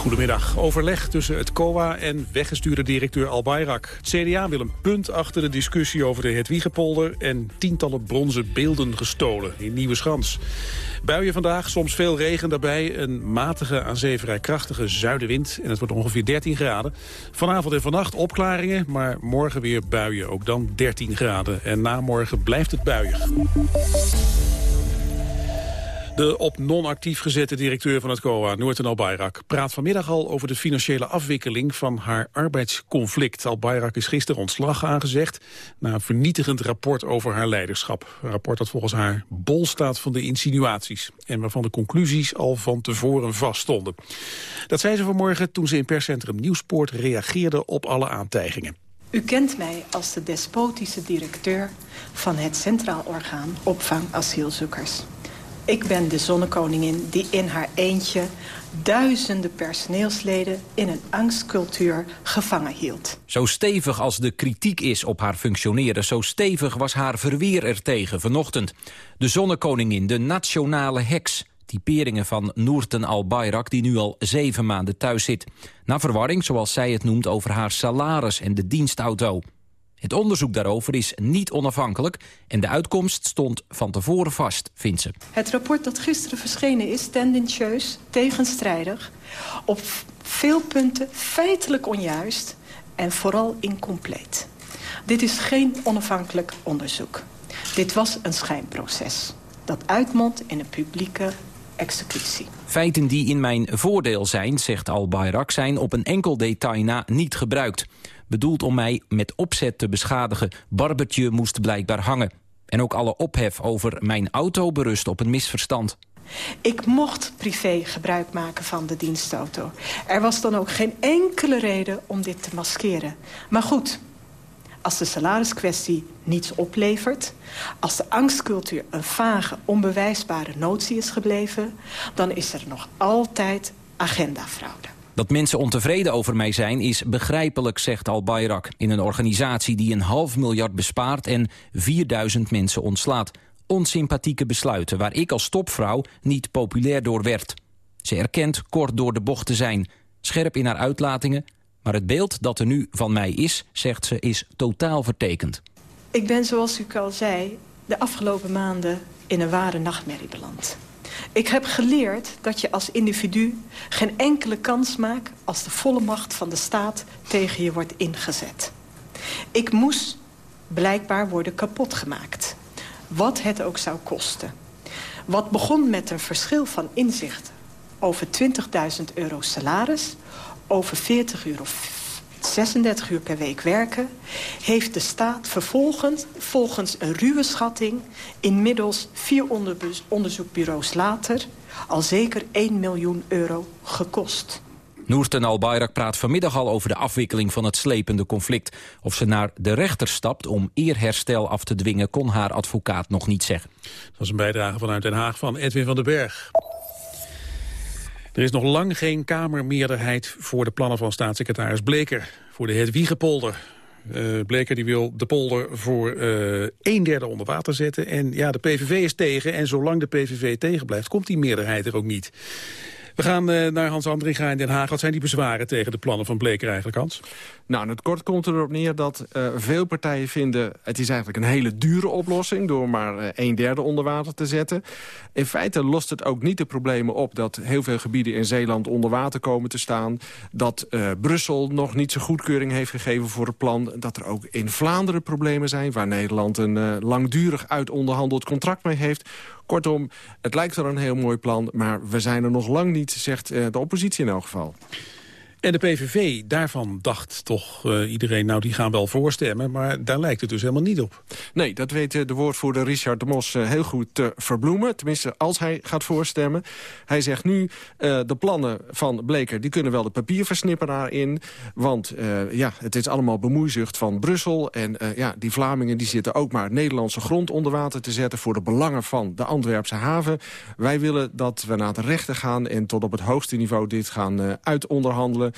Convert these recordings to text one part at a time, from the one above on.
Goedemiddag. Overleg tussen het COA en weggestuurde directeur Al Bayrak. Het CDA wil een punt achter de discussie over de Hedwiegepolder... en tientallen bronzen beelden gestolen in Nieuwe Schans. Buien vandaag, soms veel regen daarbij. Een matige, aan zee vrij krachtige zuidenwind. En het wordt ongeveer 13 graden. Vanavond en vannacht opklaringen, maar morgen weer buien. Ook dan 13 graden. En na morgen blijft het buiig. De op non-actief gezette directeur van het COA, Noorten Al-Bayrak... praat vanmiddag al over de financiële afwikkeling van haar arbeidsconflict. Al-Bayrak is gisteren ontslag aangezegd... na een vernietigend rapport over haar leiderschap. Een rapport dat volgens haar bol staat van de insinuaties... en waarvan de conclusies al van tevoren vaststonden. Dat zei ze vanmorgen toen ze in perscentrum Nieuwspoort reageerde op alle aantijgingen. U kent mij als de despotische directeur van het Centraal Orgaan Opvang Asielzoekers. Ik ben de zonnekoningin die in haar eentje duizenden personeelsleden in een angstcultuur gevangen hield. Zo stevig als de kritiek is op haar functioneren... zo stevig was haar verweer ertegen vanochtend. De zonnekoningin, de nationale heks. Typeringen van Noorten al-Bayrak die nu al zeven maanden thuis zit. Na verwarring, zoals zij het noemt, over haar salaris en de dienstauto. Het onderzoek daarover is niet onafhankelijk... en de uitkomst stond van tevoren vast, vindt ze. Het rapport dat gisteren verschenen is tendentieus, tegenstrijdig... op veel punten feitelijk onjuist en vooral incompleet. Dit is geen onafhankelijk onderzoek. Dit was een schijnproces dat uitmondt in een publieke executie. Feiten die in mijn voordeel zijn, zegt Al-Bayrak... zijn op een enkel detail na niet gebruikt bedoeld om mij met opzet te beschadigen. Barbertje moest blijkbaar hangen. En ook alle ophef over mijn auto berust op een misverstand. Ik mocht privé gebruik maken van de dienstauto. Er was dan ook geen enkele reden om dit te maskeren. Maar goed, als de salariskwestie niets oplevert... als de angstcultuur een vage, onbewijsbare notie is gebleven... dan is er nog altijd agendafraude. Dat mensen ontevreden over mij zijn is begrijpelijk, zegt Al-Bayrak... in een organisatie die een half miljard bespaart en 4000 mensen ontslaat. Onsympathieke besluiten waar ik als topvrouw niet populair door werd. Ze erkent kort door de bocht te zijn, scherp in haar uitlatingen... maar het beeld dat er nu van mij is, zegt ze, is totaal vertekend. Ik ben, zoals u al zei, de afgelopen maanden in een ware nachtmerrie beland. Ik heb geleerd dat je als individu geen enkele kans maakt... als de volle macht van de staat tegen je wordt ingezet. Ik moest blijkbaar worden kapotgemaakt. Wat het ook zou kosten. Wat begon met een verschil van inzicht over 20.000 euro salaris... over 40 uur of 36 uur per week werken... heeft de staat vervolgens, volgens een ruwe schatting... inmiddels vier onderzoekbureaus later... al zeker 1 miljoen euro gekost. Noorten al-Bayrak praat vanmiddag al over de afwikkeling van het slepende conflict. Of ze naar de rechter stapt om eerherstel af te dwingen... kon haar advocaat nog niet zeggen. Dat was een bijdrage vanuit Den Haag van Edwin van den Berg. Er is nog lang geen Kamermeerderheid voor de plannen van staatssecretaris Bleker. Voor de Hedwiegepolder. Uh, Bleker die wil de polder voor uh, een derde onder water zetten. En ja, de PVV is tegen. En zolang de PVV tegen blijft, komt die meerderheid er ook niet. We gaan uh, naar Hans Andringa in Den Haag. Wat zijn die bezwaren tegen de plannen van Bleker eigenlijk, Hans? Nou, in het kort komt erop neer dat uh, veel partijen vinden... het is eigenlijk een hele dure oplossing... door maar uh, een derde onder water te zetten. In feite lost het ook niet de problemen op... dat heel veel gebieden in Zeeland onder water komen te staan. Dat Brussel nog niet zijn goedkeuring heeft gegeven voor het plan. Dat er ook in Vlaanderen problemen zijn... waar Nederland een langdurig uitonderhandeld contract mee heeft Kortom, het lijkt wel een heel mooi plan, maar we zijn er nog lang niet, zegt uh, de oppositie in elk geval. En de PVV, daarvan dacht toch uh, iedereen, nou die gaan wel voorstemmen. Maar daar lijkt het dus helemaal niet op. Nee, dat weet de woordvoerder Richard de Mos uh, heel goed te verbloemen. Tenminste, als hij gaat voorstemmen. Hij zegt nu, de plannen van Bleker, die kunnen wel de papierversnipperaar in. Want ja, het is allemaal bemoeizucht van Brussel. En ja, die Vlamingen die zitten ook maar Nederlandse grond onder water te zetten... voor de belangen van de Antwerpse haven. Wij willen dat we naar de rechter gaan en tot op het hoogste niveau dit gaan uitonderhandelen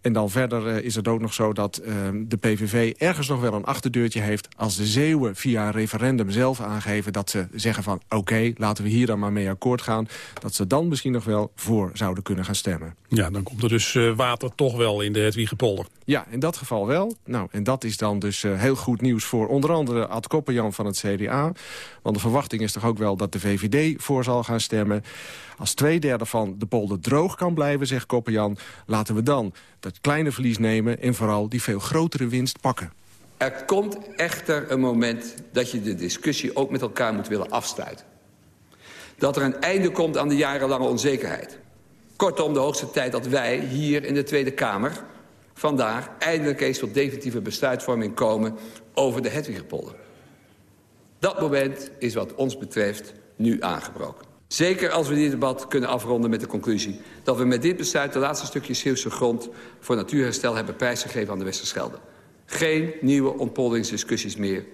En dan verder is het ook nog zo dat ehm, de PVV ergens nog wel een achterdeurtje heeft... als de Zeeuwen via een referendum zelf aangeven dat ze zeggen van... oké, laten we hier dan maar mee akkoord gaan... dat ze dan misschien nog wel voor zouden kunnen gaan stemmen. Ja, dan komt er dus water toch wel in de Hedwiegepolder. Ja, in dat geval wel. Nou, en dat is dan dus heel goed nieuws voor onder andere Ad Koppenjan van het CDA. Want de verwachting is toch ook wel dat de VVD voor zal gaan stemmen. Als twee derde van de polder droog kan blijven, zegt Koppenjan... laten we dan dat kleine verlies nemen en vooral die veel grotere winst pakken. Er komt echter een moment dat je de discussie ook met elkaar moet willen afsluiten. Dat er een einde komt aan de jarenlange onzekerheid. Kortom, de hoogste tijd dat wij hier in de Tweede Kamer... vandaag eindelijk eens tot definitieve besluitvorming komen over de Hedwigepolder. Dat moment is wat ons betreft nu aangebroken. Zeker als we dit debat kunnen afronden met de conclusie... dat we met dit besluit de laatste stukjes Zeeuwse grond... voor natuurherstel hebben prijsgegeven aan de Westerschelde. Geen nieuwe ontpolderingsdiscussies meer.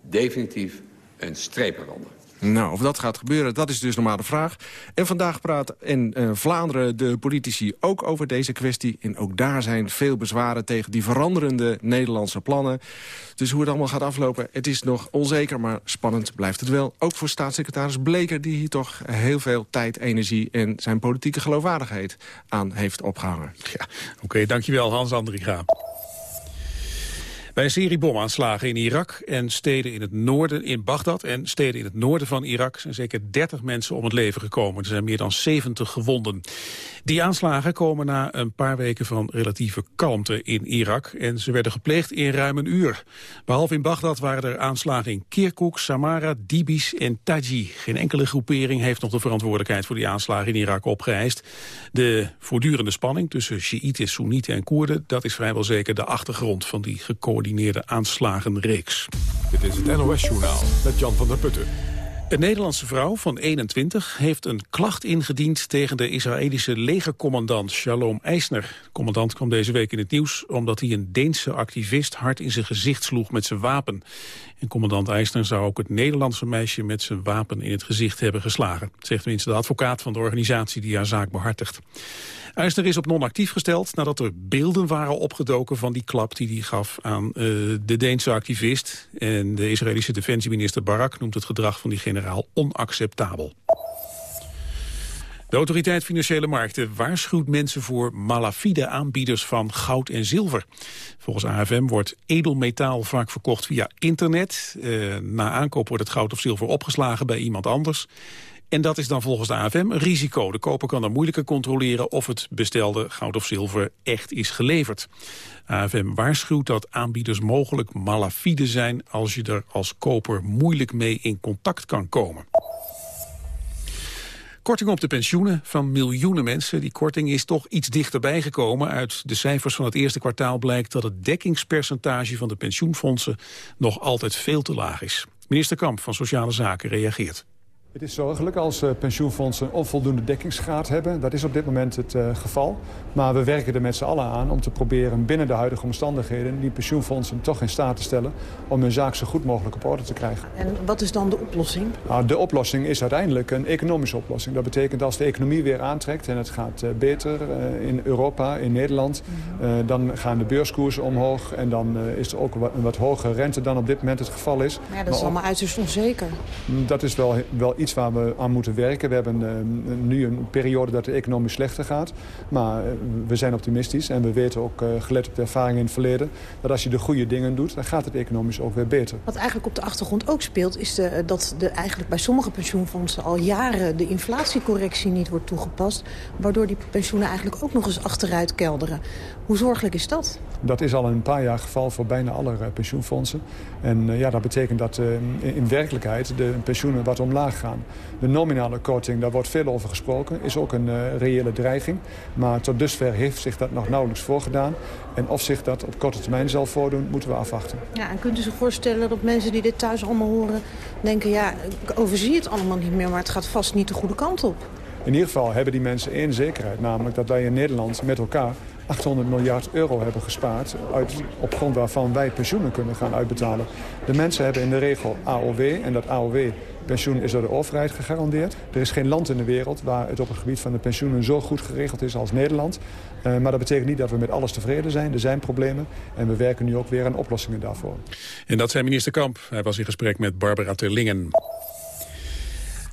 Definitief een streep eronder. Nou, of dat gaat gebeuren, dat is dus nog maar de vraag. En vandaag praat in uh, Vlaanderen de politici ook over deze kwestie. En ook daar zijn veel bezwaren tegen die veranderende Nederlandse plannen. Dus hoe het allemaal gaat aflopen, het is nog onzeker, maar spannend blijft het wel. Ook voor staatssecretaris Bleker, die hier toch heel veel tijd, energie... en zijn politieke geloofwaardigheid aan heeft opgehangen. Ja, Oké, dankjewel Hans Andriga. Bij serie bomaanslagen in Irak en steden in het noorden, in Bagdad en steden in het noorden van Irak zijn zeker 30 mensen om het leven gekomen. Er zijn meer dan 70 gewonden. Die aanslagen komen na een paar weken van relatieve kalmte in Irak en ze werden gepleegd in ruim een uur. Behalve in Bagdad waren er aanslagen in Kirkuk, Samara, Dibis en Taji. Geen enkele groepering heeft nog de verantwoordelijkheid voor die aanslagen in Irak opgeëist. De voortdurende spanning tussen Sjiïten, Soenieten en Koerden, dat is vrijwel zeker de achtergrond van die gecoördineerde aanslagenreeks. Dit is het NOS-journaal met Jan van der Putten. Een Nederlandse vrouw van 21 heeft een klacht ingediend tegen de Israëlische legercommandant Shalom Eisner. De commandant kwam deze week in het nieuws omdat hij een Deense activist hard in zijn gezicht sloeg met zijn wapen. En commandant Eisner zou ook het Nederlandse meisje met zijn wapen in het gezicht hebben geslagen. Zegt tenminste de advocaat van de organisatie die haar zaak behartigt. Eisner is op non-actief gesteld nadat er beelden waren opgedoken van die klap die hij gaf aan uh, de Deense activist. En de Israëlische defensieminister Barak noemt het gedrag van die generaal onacceptabel. De autoriteit Financiële Markten waarschuwt mensen voor malafide aanbieders van goud en zilver. Volgens AFM wordt edelmetaal vaak verkocht via internet. Uh, na aankoop wordt het goud of zilver opgeslagen bij iemand anders. En dat is dan volgens de AFM een risico. De koper kan dan moeilijker controleren of het bestelde goud of zilver echt is geleverd. AFM waarschuwt dat aanbieders mogelijk malafide zijn als je er als koper moeilijk mee in contact kan komen. Korting op de pensioenen van miljoenen mensen. Die korting is toch iets dichterbij gekomen. Uit de cijfers van het eerste kwartaal blijkt dat het dekkingspercentage van de pensioenfondsen nog altijd veel te laag is. Minister Kamp van Sociale Zaken reageert. Het is zorgelijk als uh, pensioenfondsen onvoldoende dekkingsgraad hebben. Dat is op dit moment het uh, geval. Maar we werken er met z'n allen aan om te proberen binnen de huidige omstandigheden... die pensioenfondsen toch in staat te stellen om hun zaak zo goed mogelijk op orde te krijgen. En wat is dan de oplossing? Nou, de oplossing is uiteindelijk een economische oplossing. Dat betekent als de economie weer aantrekt en het gaat uh, beter in Europa, in Nederland... Mm -hmm. dan gaan de beurskoersen omhoog en dan is er ook een wat hogere rente dan op dit moment het geval is. Maar ja, dat is allemaal uiterst onzeker. Dat is wel, wel iets waar we aan moeten werken. We hebben uh, nu een periode dat het economisch slechter gaat. Maar uh, we zijn optimistisch en we weten ook, uh, gelet op de ervaring in het verleden... dat als je de goede dingen doet, dan gaat het economisch ook weer beter. Wat eigenlijk op de achtergrond ook speelt... is de, dat de, eigenlijk bij sommige pensioenfondsen al jaren de inflatiecorrectie niet wordt toegepast... waardoor die pensioenen eigenlijk ook nog eens achteruit kelderen. Hoe zorgelijk is dat? Dat is al een paar jaar geval voor bijna alle pensioenfondsen. En ja, dat betekent dat in werkelijkheid de pensioenen wat omlaag gaan. De nominale korting, daar wordt veel over gesproken, is ook een uh, reële dreiging. Maar tot dusver heeft zich dat nog nauwelijks voorgedaan. En of zich dat op korte termijn zal voordoen, moeten we afwachten. Ja, en kunt u zich voorstellen dat mensen die dit thuis allemaal horen... denken, ja, ik overzie het allemaal niet meer, maar het gaat vast niet de goede kant op? In ieder geval hebben die mensen één zekerheid. Namelijk dat wij in Nederland met elkaar 800 miljard euro hebben gespaard... Uit, op grond waarvan wij pensioenen kunnen gaan uitbetalen. De mensen hebben in de regel AOW en dat AOW-pensioen is door de overheid gegarandeerd. Er is geen land in de wereld waar het op het gebied van de pensioenen zo goed geregeld is als Nederland. Uh, maar dat betekent niet dat we met alles tevreden zijn. Er zijn problemen en we werken nu ook weer aan oplossingen daarvoor. En dat zei minister Kamp. Hij was in gesprek met Barbara Terlingen.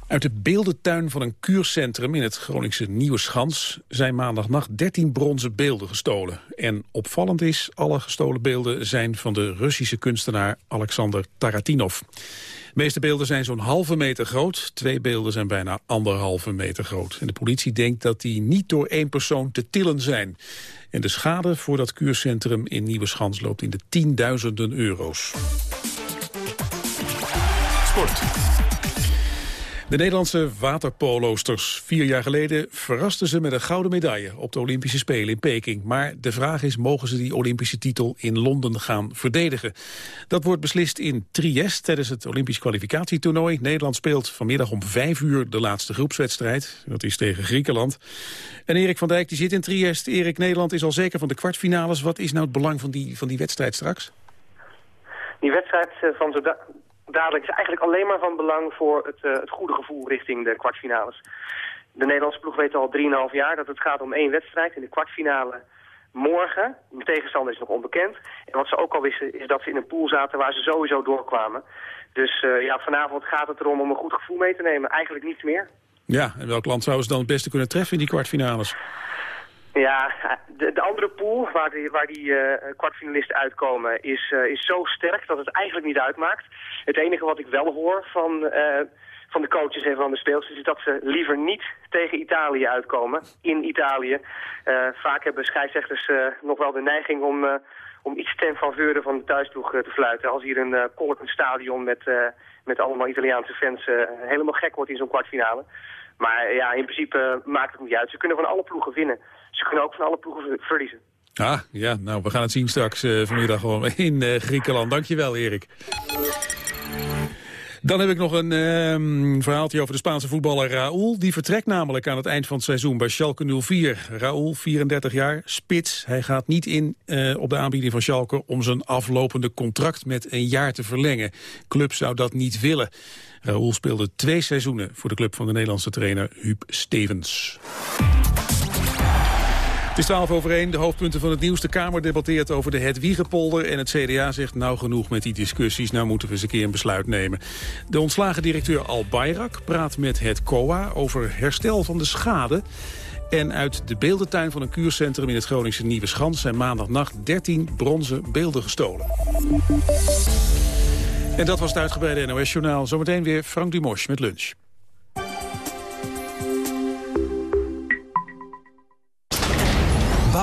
Uit de beeldentuin van een kuurcentrum in het Groningse Nieuwe Schans zijn maandagnacht 13 bronzen beelden gestolen. En opvallend is, alle gestolen beelden zijn van de Russische kunstenaar Alexander Taratinov. De meeste beelden zijn zo'n halve meter groot, twee beelden zijn bijna anderhalve meter groot. En de politie denkt dat die niet door één persoon te tillen zijn. En de schade voor dat kuurcentrum in Nieuwe Schans loopt in de tienduizenden euro's. Sport. De Nederlandse waterpoloosters. Vier jaar geleden verrasten ze met een gouden medaille op de Olympische Spelen in Peking. Maar de vraag is, mogen ze die Olympische titel in Londen gaan verdedigen? Dat wordt beslist in Trieste tijdens het Olympisch kwalificatietoernooi. Nederland speelt vanmiddag om vijf uur de laatste groepswedstrijd. Dat is tegen Griekenland. En Erik van Dijk die zit in Trieste. Erik, Nederland is al zeker van de kwartfinales. Wat is nou het belang van die, van die wedstrijd straks? Die wedstrijd eh, van dadelijk is eigenlijk alleen maar van belang voor het, uh, het goede gevoel richting de kwartfinales. De Nederlandse ploeg weet al 3,5 jaar dat het gaat om één wedstrijd in de kwartfinale morgen. De tegenstander is nog onbekend. En wat ze ook al wisten is dat ze in een pool zaten waar ze sowieso doorkwamen. Dus uh, ja, vanavond gaat het erom om een goed gevoel mee te nemen. Eigenlijk niets meer. Ja, en welk land zouden ze dan het beste kunnen treffen in die kwartfinales? Ja, de, de, andere pool waar die, waar die uh, kwartfinalisten uitkomen is, uh, is zo sterk dat het eigenlijk niet uitmaakt. Het enige wat ik wel hoor van, uh, van de coaches en van de speelsters is dat ze liever niet tegen Italië uitkomen. In Italië. vaak hebben scheidsrechters nog wel de neiging om, om iets ten faveur van de thuisploeg te fluiten. Als hier een uh, stadion met, met allemaal Italiaanse fans helemaal gek wordt in zo'n kwartfinale. Maar ja, in principe maakt het niet uit. Ze kunnen van alle ploegen winnen. Ze kunnen ook van alle ploegen verliezen. Ah, ja, nou, we gaan het zien straks uh, vanmiddag gewoon in uh, Griekenland. Dankjewel, Erik. Dan heb ik nog een uh, verhaaltje over de Spaanse voetballer Raúl. Die vertrekt namelijk aan het eind van het seizoen bij Schalke 04. Raúl, 34 jaar, spits. Hij gaat niet in uh, op de aanbieding van Schalke om zijn aflopende contract met een jaar te verlengen. Club zou dat niet willen. Raúl speelde twee seizoenen voor de club van de Nederlandse trainer Huub Stevens. Het is 12 over 1, de hoofdpunten van het nieuws. De Kamer debatteert over de Hedwiegepolder en het CDA zegt nou genoeg met die discussies. Nou moeten we eens een keer een besluit nemen. De ontslagen directeur Al Bayrak praat met het COA over herstel van de schade. En uit de beeldentuin van een kuurcentrum in het Groningse Nieuwe Schans... zijn maandagnacht 13 bronzen beelden gestolen. En dat was het uitgebreide NOS-journaal. Zometeen weer Frank Dumos met lunch.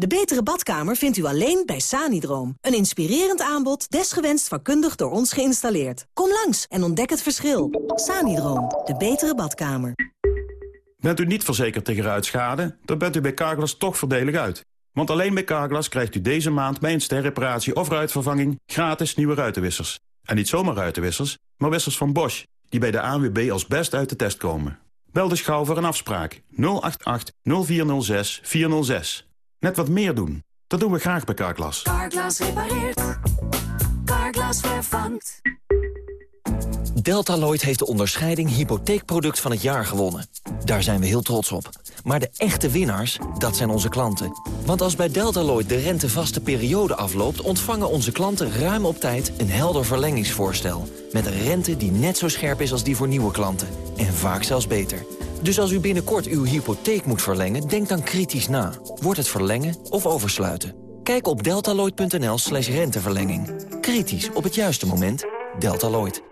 De betere badkamer vindt u alleen bij Sanidroom. Een inspirerend aanbod, desgewenst vakkundig door ons geïnstalleerd. Kom langs en ontdek het verschil. Sanidroom, de betere badkamer. Bent u niet verzekerd tegen ruitschade, dan bent u bij Carglass toch voordelig uit. Want alleen bij Carglass krijgt u deze maand bij een sterreparatie of ruitvervanging gratis nieuwe ruitenwissers. En niet zomaar ruitenwissers, maar wissers van Bosch, die bij de ANWB als best uit de test komen. Bel dus gauw voor een afspraak 088 0406 406. Net wat meer doen. Dat doen we graag bij Carglass. Carglass repareert. Carglass vervangt. Deltaloid heeft de onderscheiding hypotheekproduct van het jaar gewonnen. Daar zijn we heel trots op. Maar de echte winnaars, dat zijn onze klanten. Want als bij Deltaloid de rentevaste periode afloopt... ontvangen onze klanten ruim op tijd een helder verlengingsvoorstel. Met een rente die net zo scherp is als die voor nieuwe klanten. En vaak zelfs beter. Dus als u binnenkort uw hypotheek moet verlengen, denk dan kritisch na. Wordt het verlengen of oversluiten? Kijk op deltaloid.nl slash renteverlenging. Kritisch op het juiste moment. Deltaloid.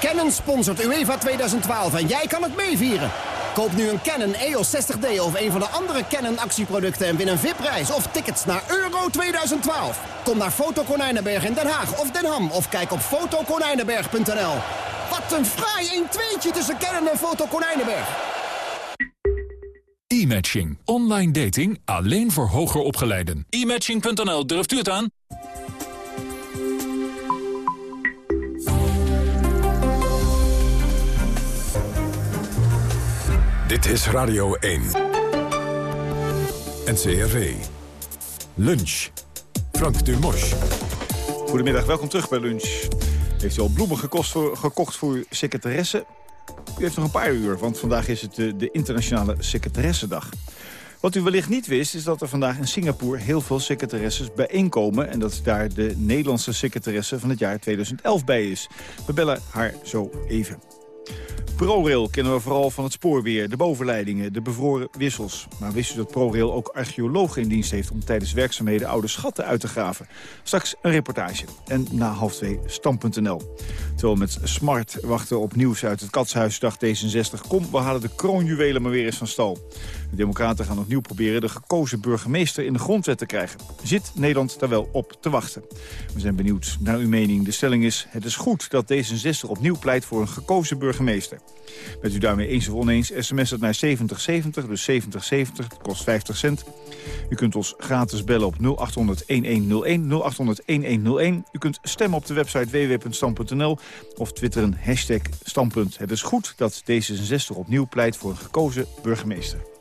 Canon sponsort UEFA 2012 en jij kan het meevieren. Koop nu een Canon EOS 60D of een van de andere Canon actieproducten... en win een VIP-reis of tickets naar Euro 2012. Kom naar Foto Konijnenberg in Den Haag of Den Ham... of kijk op fotokonijnenberg.nl. Wat een fraai 1-2'tje tussen Canon en Foto Konijnenberg. E-matching. Online dating alleen voor hoger opgeleiden. E-matching.nl, durft u het aan? Dit is Radio 1. NCRV. Lunch. Frank Dumos. Goedemiddag, welkom terug bij Lunch. Heeft u al bloemen gekocht voor uw secretaresse? U heeft nog een paar uur, want vandaag is het de, de Internationale Secretaressendag. Wat u wellicht niet wist, is dat er vandaag in Singapore heel veel secretaresses bijeenkomen... en dat daar de Nederlandse secretaresse van het jaar 2011 bij is. We bellen haar zo even. ProRail kennen we vooral van het spoorweer, de bovenleidingen, de bevroren wissels. Maar wist u dat ProRail ook archeologen in dienst heeft om tijdens werkzaamheden oude schatten uit te graven? Straks een reportage. En na half twee stam.nl. Terwijl met Smart wachten op nieuws uit het Katshuis dag D66. Kom, we halen de kroonjuwelen maar weer eens van stal. De democraten gaan opnieuw proberen de gekozen burgemeester in de grondwet te krijgen. Zit Nederland daar wel op te wachten? We zijn benieuwd naar uw mening. De stelling is, het is goed dat D66 opnieuw pleit voor een gekozen burgemeester. Bent u daarmee eens of oneens, sms het naar 7070, dus 7070, het kost 50 cent. U kunt ons gratis bellen op 0800-1101, 0800-1101. U kunt stemmen op de website www.stam.nl of twitteren hashtag standpunt. Het is goed dat D66 opnieuw pleit voor een gekozen burgemeester.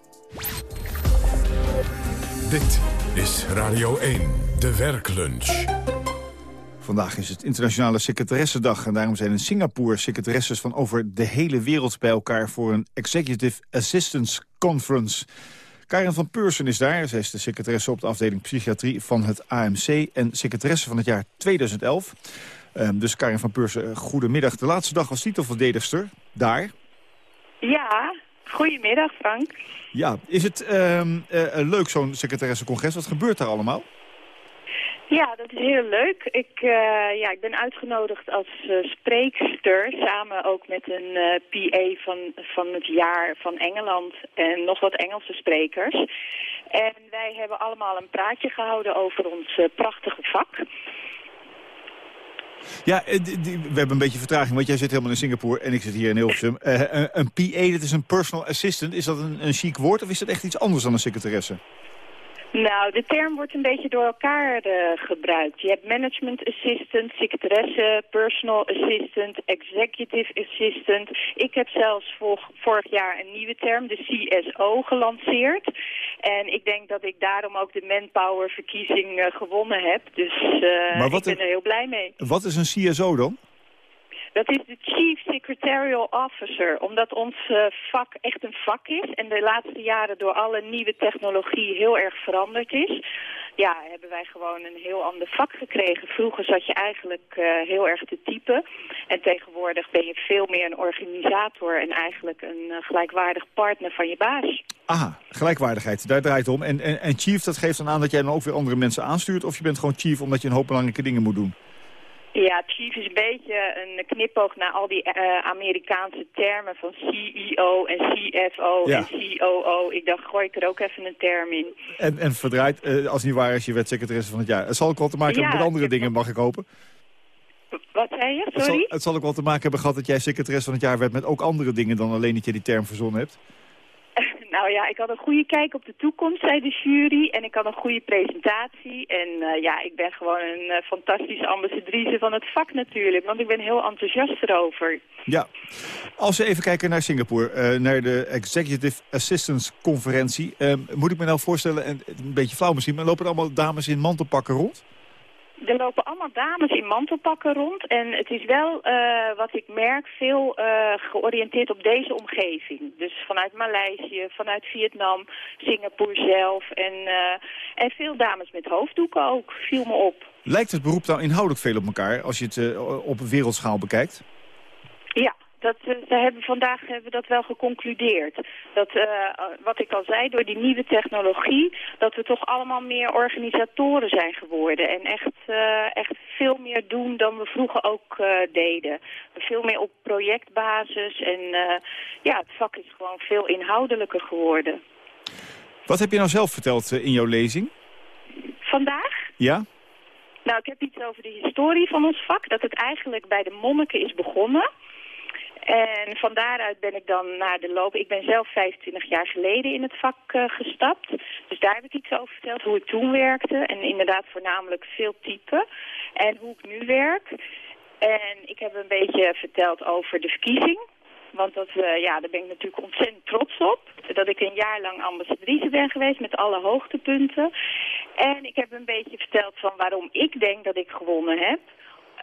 Dit is Radio 1, de werklunch. Vandaag is het Internationale Secretaressendag en daarom zijn in Singapore secretaresses van over de hele wereld bij elkaar voor een Executive Assistance Conference. Karen van Peursen is daar. Zij is de secretaresse op de afdeling psychiatrie van het AMC en secretaresse van het jaar 2011. Um, dus Karin van Peursen, goedemiddag. De laatste dag als titelverdedigster, daar. Ja, goedemiddag Frank. Ja, is het uh, leuk zo'n secretaressencongres? Wat gebeurt daar allemaal? Ja, dat is heel leuk. Ik, uh, ja, ik ben uitgenodigd als uh, spreekster, samen ook met een PA van, van het jaar van Engeland en nog wat Engelse sprekers. En wij hebben allemaal een praatje gehouden over ons prachtige vak. Ja, we hebben een beetje vertraging, want jij zit helemaal in Singapore en ik zit hier in Hilversum. een PA, dat is een personal assistant. Is dat een, een chic woord of is dat echt iets anders dan een secretaresse? Nou, de term wordt een beetje door elkaar uh, gebruikt. Je hebt management assistant, secretaresse, personal assistant, executive assistant. Ik heb zelfs vorig jaar een nieuwe term, de CSO, gelanceerd. En ik denk dat ik daarom ook de manpower verkiezing uh, gewonnen heb. Dus uh, ik ben er heel blij mee. Wat is een CSO dan? Dat is de Chief Secretarial Officer, omdat ons uh, vak echt een vak is en de laatste jaren door alle nieuwe technologie heel erg veranderd is. Ja, hebben wij gewoon een heel ander vak gekregen. Vroeger zat je eigenlijk uh, heel erg te typen en tegenwoordig ben je veel meer een organisator en eigenlijk een uh, gelijkwaardig partner van je baas. Aha, gelijkwaardigheid, daar draait het om. En, en, en chief, dat geeft dan aan dat jij dan ook weer andere mensen aanstuurt of je bent gewoon chief omdat je een hoop belangrijke dingen moet doen? Ja, chief is een beetje een knipoog naar al die uh, Amerikaanse termen van CEO en CFO ja. en COO. Ik dacht, gooi ik er ook even een term in. En, en verdraaid, uh, als het niet waar is, je werd secretaresse van het jaar. Het zal ook wel te maken ja, hebben met andere dingen, mag ik hopen? Wat zei je? Sorry? Het zal, het zal ook wel te maken hebben gehad dat jij secretaresse van het jaar werd met ook andere dingen dan alleen dat je die term verzonnen hebt. Nou ja, ik had een goede kijk op de toekomst, zei de jury. En ik had een goede presentatie. En uh, ja, ik ben gewoon een uh, fantastische ambassadrice van het vak natuurlijk. Want ik ben heel enthousiast erover. Ja. Als we even kijken naar Singapore, uh, naar de Executive Assistance Conferentie. moet ik me nou voorstellen, en een beetje flauw misschien, maar lopen er allemaal dames in mantelpakken rond? Er lopen allemaal dames in mantelpakken rond. En het is wel, uh, wat ik merk, veel uh, georiënteerd op deze omgeving. Dus vanuit Maleisië, vanuit Vietnam, Singapore zelf. En, uh, en veel dames met hoofddoeken ook, viel me op. Lijkt het beroep nou inhoudelijk veel op elkaar als je het op wereldschaal bekijkt? Ja, dat, uh, ze hebben vandaag hebben dat wel geconcludeerd. Dat, uh, wat ik al zei, door die nieuwe technologie... dat we toch allemaal meer organisatoren zijn geworden. En echt, uh, echt veel meer doen dan we vroeger ook deden. Veel meer op projectbasis. En ja, het vak is gewoon veel inhoudelijker geworden. Wat heb je nou zelf verteld in jouw lezing? Vandaag? Ja. Nou, ik heb iets over de historie van ons vak. Dat het eigenlijk bij de monniken is begonnen. En van daaruit ben ik dan naar de loop... Ik ben zelf 25 jaar geleden in het vak uh, gestapt. Dus daar heb ik iets over verteld, hoe ik toen werkte. En inderdaad voornamelijk veel typen. En hoe ik nu werk. En ik heb een beetje verteld over de verkiezing. Want dat, uh, ja, daar ben ik natuurlijk ontzettend trots op. Dat ik een jaar lang ambassadrice ben geweest met alle hoogtepunten. En ik heb een beetje verteld van waarom ik denk dat ik gewonnen heb.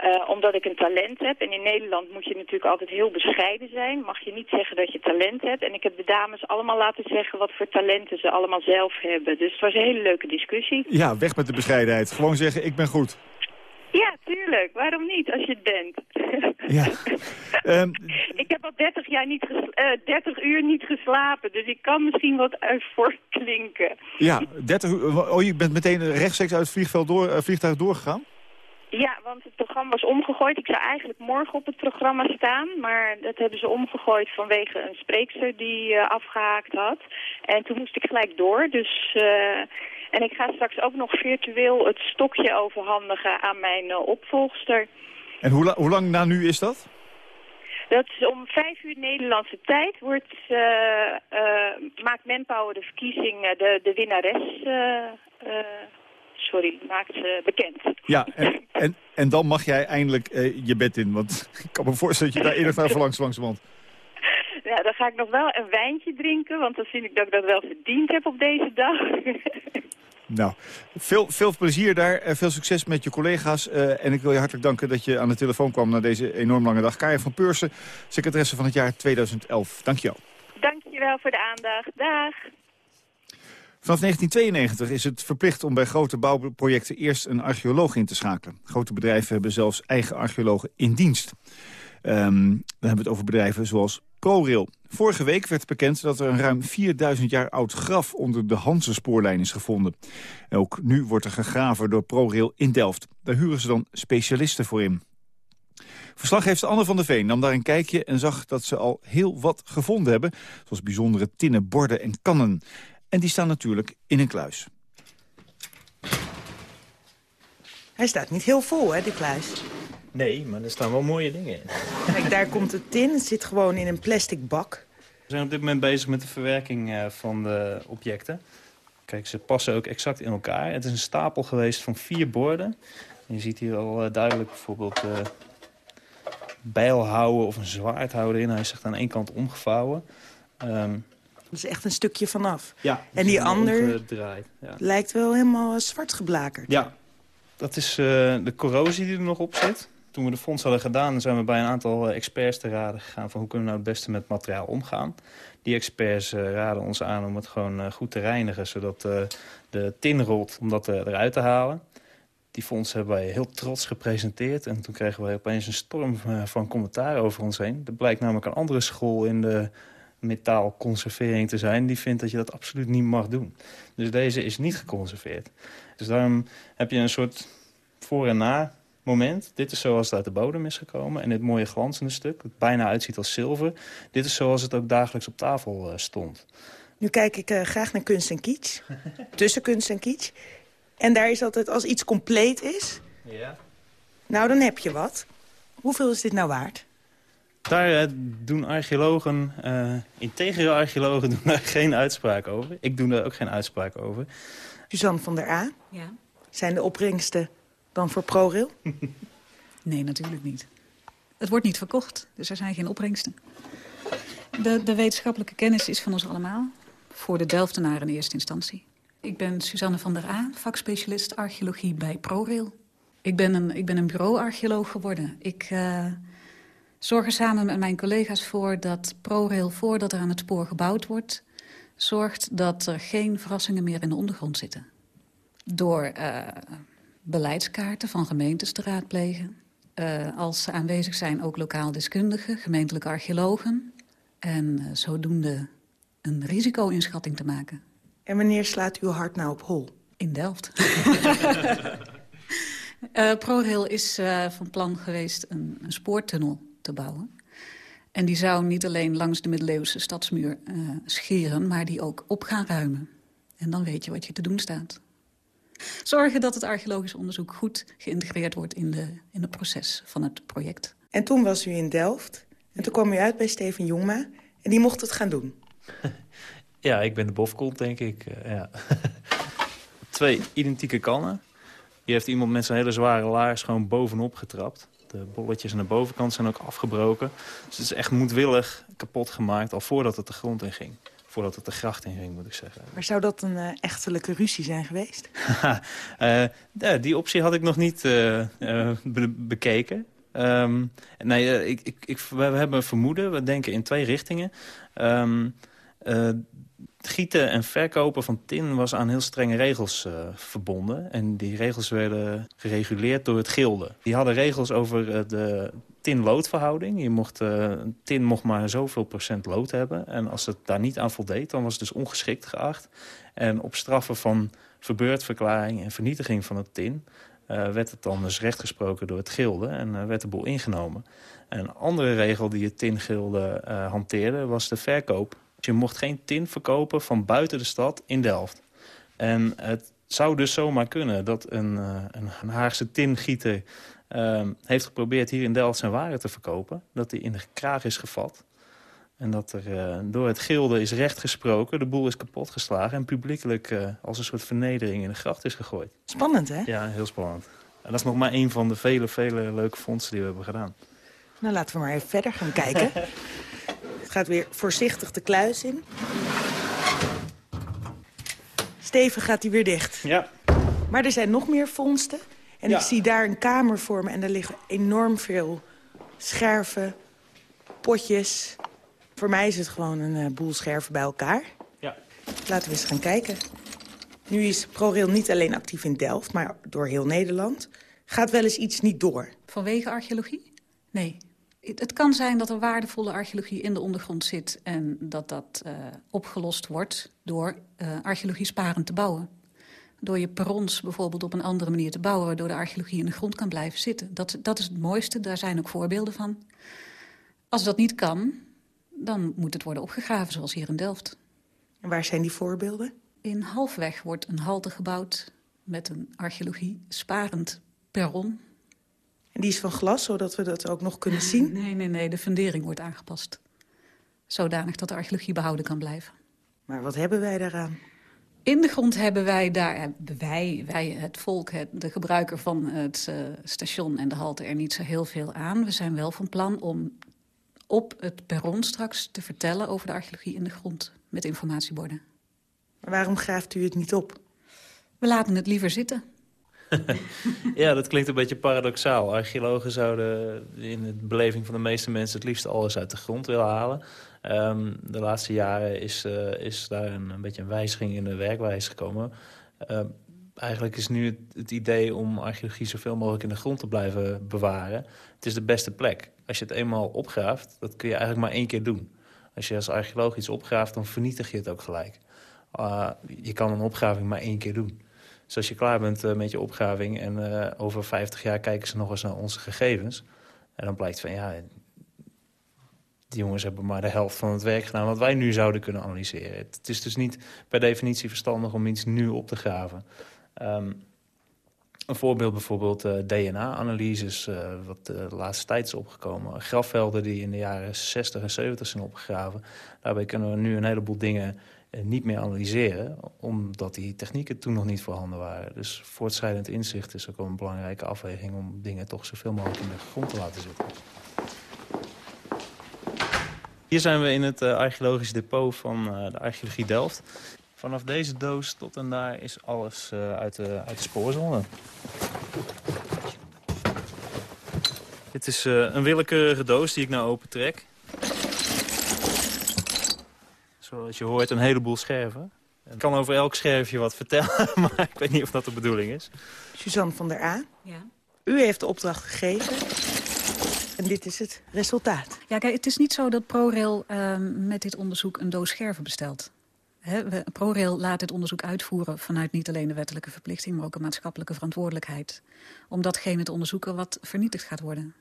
Uh, omdat ik een talent heb. En in Nederland moet je natuurlijk altijd heel bescheiden zijn. Mag je niet zeggen dat je talent hebt. En ik heb de dames allemaal laten zeggen wat voor talenten ze allemaal zelf hebben. Dus het was een hele leuke discussie. Ja, weg met de bescheidenheid. Gewoon zeggen, ik ben goed. Ja, tuurlijk. Waarom niet, als je het bent? Ja. um... Ik heb al 30, jaar niet uh, 30 uur niet geslapen, dus ik kan misschien wat uit klinken. Ja, 30 uur. Oh, je bent meteen rechtstreeks uit het vliegveld door, uh, vliegtuig doorgegaan? Ja, want het programma was omgegooid. Ik zou eigenlijk morgen op het programma staan, maar dat hebben ze omgegooid vanwege een spreekster die uh, afgehaakt had. En toen moest ik gelijk door, dus... Uh, en ik ga straks ook nog virtueel het stokje overhandigen aan mijn uh, opvolgster. En hoe, la hoe, lang na nu is dat? Dat is om vijf uur Nederlandse tijd wordt, maakt Manpower de verkiezing, de, de winnares sorry, maakt ze bekend. Ja, en, en, en dan mag jij eindelijk uh, je bed in. Want ik kan me voorstellen dat je daar eerder naar verlangt langzamerhand. Ja, dan ga ik nog wel een wijntje drinken, want dan vind ik dat ik dat wel verdiend heb op deze dag. Nou, veel, veel plezier daar. Veel succes met je collega's. Uh, en ik wil je hartelijk danken dat je aan de telefoon kwam... na deze enorm lange dag. Kaya van Peursen, secretaresse van het jaar 2011. Dank je wel. Dank je wel voor de aandacht. Dag. Vanaf 1992 is het verplicht om bij grote bouwprojecten eerst een archeoloog in te schakelen. Grote bedrijven hebben zelfs eigen archeologen in dienst. Um, dan hebben we het over bedrijven zoals ProRail. Vorige week werd bekend dat er een ruim 4000 jaar oud graf onder de Hanse-spoorlijn is gevonden. En ook nu wordt er gegraven door ProRail in Delft. Daar huren ze dan specialisten voor in. Verslaggever Anne van der Veen nam daar een kijkje en zag dat ze al heel wat gevonden hebben. Zoals bijzondere tinnen, borden en kannen. En die staan natuurlijk in een kluis. Hij staat niet heel vol, hè, die kluis? Nee, maar er staan wel mooie dingen in. Kijk, daar komt het tin. Het zit gewoon in een plastic bak. We zijn op dit moment bezig met de verwerking uh, van de objecten. Kijk, ze passen ook exact in elkaar. Het is een stapel geweest van vier borden. En je ziet hier al uh, duidelijk bijvoorbeeld uh, bijlhouden of een zwaardhouder in. Hij is echt aan één kant omgevouwen. Um, dat is echt een stukje vanaf. Ja, en die ander ja. lijkt wel helemaal zwart geblakerd. Ja, dat is uh, de corrosie die er nog op zit. Toen we de fonds hadden gedaan, zijn we bij een aantal eh, experts te raden gegaan... van hoe kunnen we nou het beste met materiaal omgaan. Die experts uh, raden ons aan om het gewoon uh, goed te reinigen... zodat de tinrot, om dat eruit te halen. Die fonds hebben wij heel trots gepresenteerd. En toen kregen wij opeens een storm van commentaar over ons heen. Er blijkt namelijk een andere school in de metaalconservering te zijn... die vindt dat je dat absoluut niet mag doen. Dus deze is niet geconserveerd. Dus daarom heb je een soort voor- en na moment. Dit is zoals het uit de bodem is gekomen. En dit mooie glanzende stuk, dat bijna uitziet als zilver... dit is zoals het ook dagelijks op tafel uh, stond. Nu kijk ik uh, graag naar kunst en kitsch. Tussen kunst en kitsch. En daar is altijd, als iets compleet is... Ja. Nou, dan heb je wat. Hoeveel is dit nou waard? Daar uh, doen archeologen, uh, integere archeologen, doen daar geen uitspraak over. Ik doe daar ook geen uitspraak over. Suzanne van der A, ja. zijn de opbrengsten dan voor ProRail? nee, natuurlijk niet. Het wordt niet verkocht, dus er zijn geen opbrengsten. De, de wetenschappelijke kennis is van ons allemaal. Voor de Delftenaren in eerste instantie. Ik ben Suzanne van der A, vakspecialist archeologie bij ProRail. Ik ben een, ik ben een bureauarcheoloog geworden. Ik... Uh, zorg er samen met mijn collega's voor dat ProRail, voordat er aan het spoor gebouwd wordt, zorgt dat er geen verrassingen meer in de ondergrond zitten. Door uh, beleidskaarten van gemeentes te raadplegen, Uh, als ze aanwezig zijn ook lokaal deskundigen, gemeentelijke archeologen. En uh, zodoende een risico-inschatting te maken. En wanneer slaat uw hart nou op hol? In Delft. ProRail is van plan geweest een, een spoortunnel te bouwen. En die zou niet alleen langs de middeleeuwse stadsmuur uh, scheren... maar die ook op gaan ruimen. En dan weet je wat je te doen staat. Zorgen dat het archeologisch onderzoek goed geïntegreerd wordt... in, de, in het proces van het project. En toen was u in Delft. En toen kwam u uit bij Steven Jongma. En die mocht het gaan doen. Ja, ik ben de bofkont, denk ik. Uh, ja. Twee identieke kannen. Die heeft iemand met zijn hele zware laars gewoon bovenop getrapt. De bolletjes aan de bovenkant zijn ook afgebroken. Dus het is echt moedwillig kapot gemaakt, al voordat het de grond in ging. Voordat het de gracht in ging, moet ik zeggen. Maar zou dat een uh, echtelijke ruzie zijn geweest? uh, ja, die optie had ik nog niet be bekeken. Um, nee, ik, ik, ik, we hebben een vermoeden. We denken in twee richtingen. Um, gieten en verkopen van tin was aan heel strenge regels uh, verbonden. En die regels werden gereguleerd door het gilde. Die hadden regels over uh, de tin-loodverhouding. Je mocht, uh, tin mocht maar zoveel procent lood hebben. En als het daar niet aan voldeed, dan was het dus ongeschikt geacht. En op straffen van verbeurdverklaring en vernietiging van het tin... werd het dan dus rechtgesproken door het gilde en werd de boel ingenomen. En een andere regel die het tin-gilde hanteerde was de verkoop je mocht geen tin verkopen van buiten de stad in Delft. En het zou dus zomaar kunnen dat een, uh, een Haagse tingieter uh, heeft geprobeerd hier in Delft zijn waren te verkopen. Dat hij in de kraag is gevat. En dat er uh, door het gilde is rechtgesproken, de boel is kapotgeslagen... en publiekelijk uh, als een soort vernedering in de gracht is gegooid. Spannend, hè? Ja, heel spannend. En dat is nog maar één van de vele, vele leuke fondsen die we hebben gedaan. Nou, laten we maar even verder gaan kijken. Het gaat weer voorzichtig de kluis in. Steven gaat hij weer dicht. Ja. Maar er zijn nog meer vondsten. En Ja. ik zie daar een kamer voor me. En daar liggen enorm veel scherven, potjes. Voor mij is het gewoon een eh, boel scherven bij elkaar. Ja. Laten we eens gaan kijken. Nu is ProRail niet alleen actief in Delft, maar door heel Nederland. Gaat wel eens iets niet door. Vanwege archeologie? Nee. Het kan zijn dat er waardevolle archeologie in de ondergrond zit... en dat dat eh, opgelost wordt door eh, archeologie sparend te bouwen. Door je perrons bijvoorbeeld op een andere manier te bouwen... waardoor de archeologie in de grond kan blijven zitten. Dat, dat is het mooiste, daar zijn ook voorbeelden van. Als dat niet kan, dan moet het worden opgegraven, zoals hier in Delft. En waar zijn die voorbeelden? In Halfweg wordt een halte gebouwd met een archeologie sparend perron. En die is van glas, zodat we dat ook nog kunnen zien? Nee, nee, nee, de fundering wordt aangepast. Zodanig dat de archeologie behouden kan blijven. Maar wat hebben wij daaraan? In de grond hebben wij daar, eh, wij, wij het volk, het, de gebruiker van het uh, station en de halte er niet zo heel veel aan. We zijn wel van plan om op het perron straks te vertellen over de archeologie in de grond met informatieborden. Maar waarom graaft u het niet op? We laten het liever zitten. Ja, dat klinkt een beetje paradoxaal. Archeologen zouden in de beleving van de meeste mensen... het liefst alles uit de grond willen halen. Um, de laatste jaren is, uh, is daar een, beetje een wijziging in de werkwijze gekomen. Uh, eigenlijk is nu het, idee om archeologie zoveel mogelijk in de grond te blijven bewaren. Het is de beste plek. Als je het eenmaal opgraaft, dat kun je eigenlijk maar één keer doen. Als je als archeoloog iets opgraaft, dan vernietig je het ook gelijk. Uh, je kan een opgraving maar één keer doen. Dus als je klaar bent uh, met je opgraving en uh, over 50 jaar kijken ze nog eens naar onze gegevens. En dan blijkt van ja, die jongens hebben maar de helft van het werk gedaan wat wij nu zouden kunnen analyseren. Het is dus niet per definitie verstandig om iets nu op te graven. Um, een voorbeeld bijvoorbeeld uh, DNA-analyses, wat de laatste tijd is opgekomen. Grafvelden die in de jaren 60 en 70 zijn opgegraven. Daarbij kunnen we nu een heleboel dingen niet meer analyseren, omdat die technieken toen nog niet voorhanden waren. Dus voortschrijdend inzicht is ook een belangrijke afweging om dingen toch zoveel mogelijk in de grond te laten zitten. Hier zijn we in het archeologisch depot van de archeologie Delft. Vanaf deze doos tot en daar is alles uit, de, uit de spoorzone. Dit is een willekeurige doos die ik nou open Zoals je hoort een heleboel scherven. Ik kan over elk scherfje wat vertellen, maar ik weet niet of dat de bedoeling is. Suzanne van der A. Ja. U heeft de opdracht gegeven En dit is het resultaat. Ja, kijk, het is niet zo dat ProRail uh, met dit onderzoek een doos scherven bestelt. He, ProRail laat dit onderzoek uitvoeren vanuit niet alleen de wettelijke verplichting... maar ook een maatschappelijke verantwoordelijkheid. Om datgene te onderzoeken wat vernietigd gaat worden.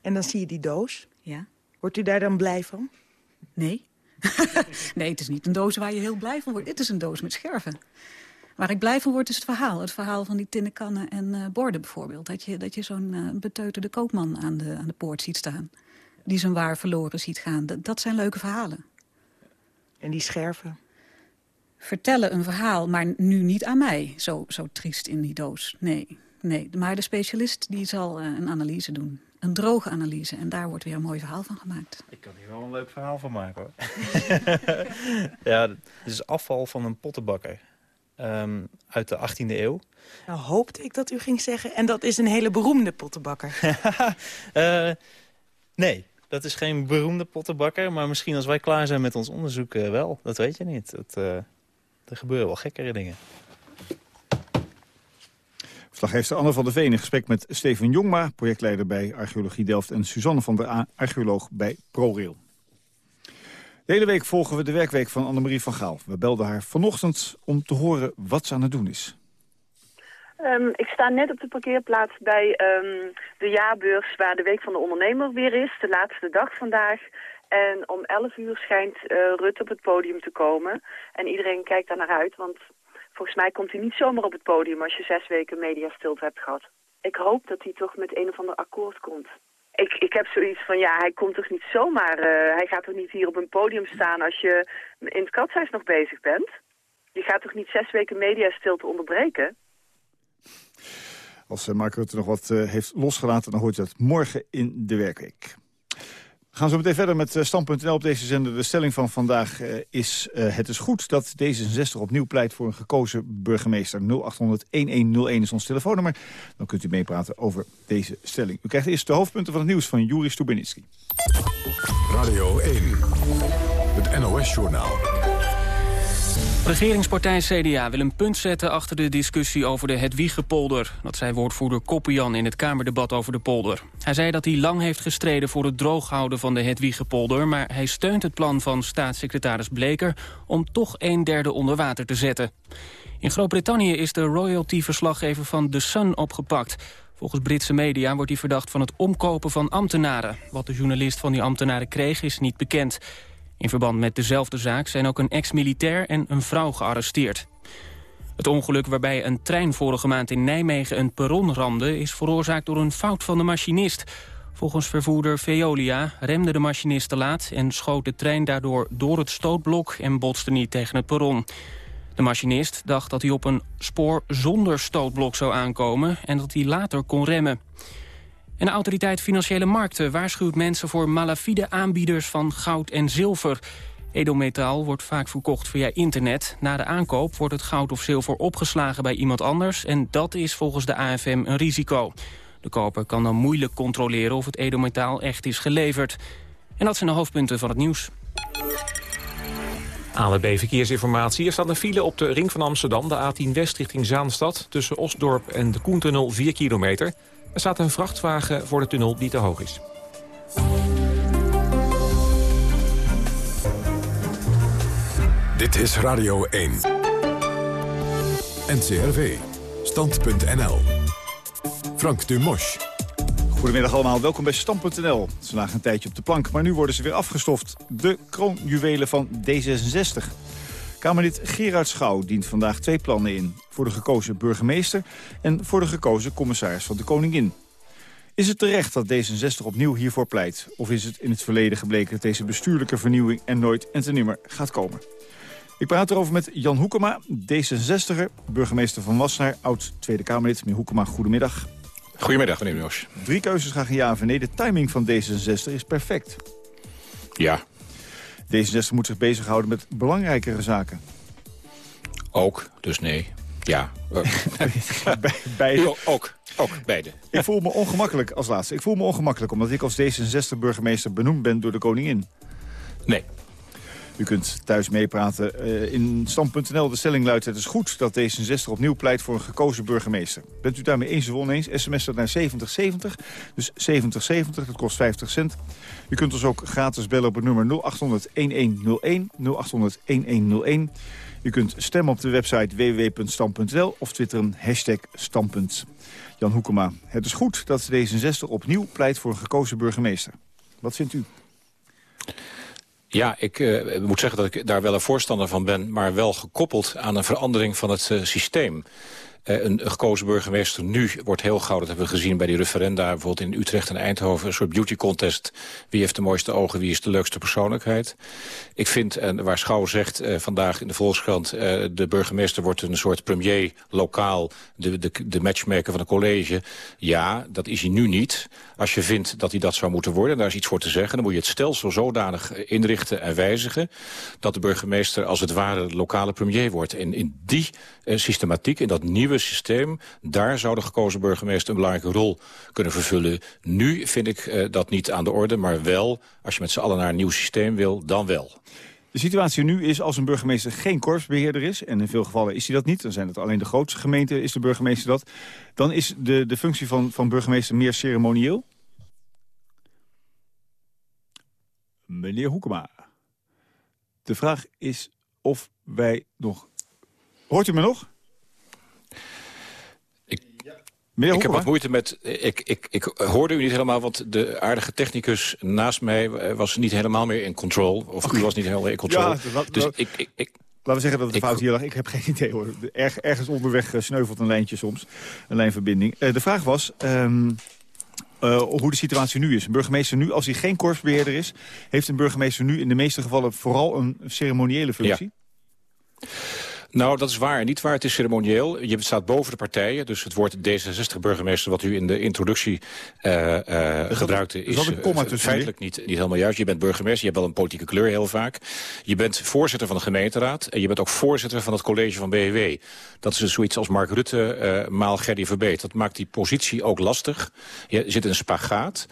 En dan zie je die doos. Ja. Wordt u daar dan blij van? Nee. nee, het is niet een doos waar je heel blij van wordt. Dit is een doos met scherven. Waar ik blij van word is het verhaal. Het verhaal van die tinnen kannen en uh, borden bijvoorbeeld. Dat je, dat je zo'n uh, beteuterde koopman aan de, aan de poort ziet staan. Die zijn waar verloren ziet gaan. Dat, dat zijn leuke verhalen. En die scherven? Vertellen een verhaal, maar nu niet aan mij. Zo, zo triest in die doos. Nee, nee. Maar de specialist die zal uh, een analyse doen. Een droge analyse. En daar wordt weer een mooi verhaal van gemaakt. Ik kan hier wel een leuk verhaal van maken hoor. ja, dit is afval van een pottenbakker. Um, uit de 18e eeuw. Nou hoopte ik dat u ging zeggen, en dat is een hele beroemde pottenbakker. uh, nee, dat is geen beroemde pottenbakker. Maar misschien als wij klaar zijn met ons onderzoek uh, wel. Dat weet je niet. Dat, uh, er gebeuren wel gekkere dingen. Verslaggever Anne van der Veen in gesprek met Steven Jongma... projectleider bij Archeologie Delft... en Suzanne van der A, archeoloog bij ProRail. De hele week volgen we de werkweek van Annemarie van Gaal. We belden haar vanochtend om te horen wat ze aan het doen is. Um, ik sta net op de parkeerplaats bij um, de jaarbeurs waar de Week van de Ondernemer weer is. De laatste dag vandaag. En om 11 uur schijnt uh, Rutte op het podium te komen. En iedereen kijkt daar naar uit, want volgens mij komt hij niet zomaar op het podium als je zes weken mediastilte hebt gehad. Ik hoop dat hij toch met een of ander akkoord komt. Ik, ik heb zoiets van, ja, hij komt toch niet zomaar... Uh, hij gaat toch niet hier op een podium staan als je in het katshuis nog bezig bent? Je gaat toch niet zes weken mediastilte onderbreken? Als uh, Mark Rutte nog wat uh, heeft losgelaten, dan hoort je dat morgen in de werkweek. We gaan zo meteen verder met uh, Stand.nl op deze zender. De stelling van vandaag uh, is... Uh, het is goed dat D66 opnieuw pleit voor een gekozen burgemeester. 0800-1101 is ons telefoonnummer. Dan kunt u meepraten over deze stelling. U krijgt eerst de hoofdpunten van het nieuws van Juri Stubenitski. Radio 1, het NOS-journaal. Regeringspartij CDA wil een punt zetten achter de discussie over de Hedwiegepolder. Dat zei woordvoerder Koppian in het Kamerdebat over de polder. Hij zei dat hij lang heeft gestreden voor het drooghouden van de Hedwiegepolder... maar hij steunt het plan van staatssecretaris Bleker om toch een derde onder water te zetten. In Groot-Brittannië is de royalty-verslaggever van The Sun opgepakt. Volgens Britse media wordt hij verdacht van het omkopen van ambtenaren. Wat de journalist van die ambtenaren kreeg is niet bekend... In verband met dezelfde zaak zijn ook een ex-militair en een vrouw gearresteerd. Het ongeluk waarbij een trein vorige maand in Nijmegen een perron ramde... is veroorzaakt door een fout van de machinist. Volgens vervoerder Veolia remde de machinist te laat... en schoot de trein daardoor door het stootblok en botste niet tegen het perron. De machinist dacht dat hij op een spoor zonder stootblok zou aankomen... en dat hij later kon remmen. En de autoriteit Financiële Markten waarschuwt mensen voor malafide aanbieders van goud en zilver. Edelmetaal wordt vaak verkocht via internet. Na de aankoop wordt het goud of zilver opgeslagen bij iemand anders... en dat is volgens de AFM een risico. De koper kan dan moeilijk controleren of het edelmetaal echt is geleverd. En dat zijn de hoofdpunten van het nieuws. ANWB Verkeersinformatie. Er staat een file op de ring van Amsterdam, de A10 West richting Zaanstad... tussen Osdorp en de Koentunnel 4 kilometer... Er staat een vrachtwagen voor de tunnel die te hoog is. Dit is Radio 1. NCRV. Stand.nl. Frank Dumosch. Goedemiddag allemaal, welkom bij Stand.nl. Het is vandaag een tijdje op de plank, maar nu worden ze weer afgestoft. De kroonjuwelen van D66. Kamerlid Gerard Schouw dient vandaag twee plannen in. Voor de gekozen burgemeester en voor de gekozen commissaris van de Koningin. Is het terecht dat D66 opnieuw hiervoor pleit? Of is het in het verleden gebleken dat deze bestuurlijke vernieuwing er nooit en ten nimmer gaat komen? Ik praat erover met Jan Hoekema, D66er, burgemeester van Wassenaar, oud Tweede Kamerlid. Meneer Hoekema, goedemiddag. Goedemiddag, meneer Mios. Drie keuzes graag een ja of nee. De timing van D66 is perfect. Ja. D66 moet zich bezighouden met belangrijkere zaken. Ook, dus nee. Ja. Bij, beide. Ook, ook, beide. Ik voel me ongemakkelijk als laatste. Ik voel me ongemakkelijk omdat ik als D66-burgemeester benoemd ben door de koningin. Nee. U kunt thuis meepraten uh, in stand.nl. De stelling luidt het is goed dat D66 opnieuw pleit voor een gekozen burgemeester. Bent u daarmee eens of oneens? SMS dat naar 7070, dus 7070, dat kost 50 cent. U kunt ons ook gratis bellen op het nummer 0800-1101, 0800-1101. U kunt stemmen op de website www.stam.nl of twitteren hashtag standpunt. Jan Hoekema, het is goed dat D66 opnieuw pleit voor een gekozen burgemeester. Wat vindt u? Ja, ik uh, moet zeggen dat ik daar wel een voorstander van ben... maar wel gekoppeld aan een verandering van het uh, systeem. Uh, een gekozen burgemeester nu wordt heel gauw, dat hebben we gezien bij die referenda... bijvoorbeeld in Utrecht en Eindhoven, een soort beauty contest. Wie heeft de mooiste ogen, wie is de leukste persoonlijkheid? Ik vind, en waar Schouw zegt uh, vandaag in de Volkskrant... Uh, de burgemeester wordt een soort premier lokaal, de, de, de matchmaker van een college. Ja, dat is hij nu niet. Als je vindt dat hij dat zou moeten worden, en daar is iets voor te zeggen... dan moet je het stelsel zodanig inrichten en wijzigen... dat de burgemeester als het ware lokale premier wordt. En in die systematiek, in dat nieuwe nieuwe systeem, daar zou de gekozen burgemeester een belangrijke rol kunnen vervullen. Nu vind ik uh, dat niet aan de orde, maar wel, als je met z'n allen naar een nieuw systeem wil, dan wel. De situatie nu is als een burgemeester geen korpsbeheerder is... en in veel gevallen is hij dat niet, dan zijn het alleen de grootste gemeenten is de burgemeester dat... dan is de, de functie van, van burgemeester meer ceremonieel? Meneer Hoekema, de vraag is of wij nog... Hoort u me nog? Ik heb wat moeite met... Ik, ik, ik hoorde u niet helemaal, want de aardige technicus naast mij... was niet helemaal meer in control. Of u was niet helemaal in control. Ja, dus ik, ik, ik, Laten we zeggen dat het een fout hier lag. Ik heb geen idee hoor. Erg, ergens onderweg eh, sneuvelt een lijntje soms. Een lijnverbinding. Uh, de vraag was... Um, uh, hoe de situatie nu is. Een burgemeester nu, als hij geen korpsbeheerder is... heeft een burgemeester nu in de meeste gevallen vooral een ceremoniële functie? Ja. Nou, dat is waar en niet waar. Het is ceremonieel. Je staat boven de partijen. Dus het woord D66-burgemeester, wat u in de introductie uh, uh, gebruikte... is uh, feitelijk niet, niet helemaal juist. Je bent burgemeester, je hebt wel een politieke kleur heel vaak. Je bent voorzitter van de gemeenteraad... en je bent ook voorzitter van het college van BW. Dat is dus zoiets als Mark Rutte maal Gerdy Verbeet. Dat maakt die positie ook lastig. Je zit in een spagaat.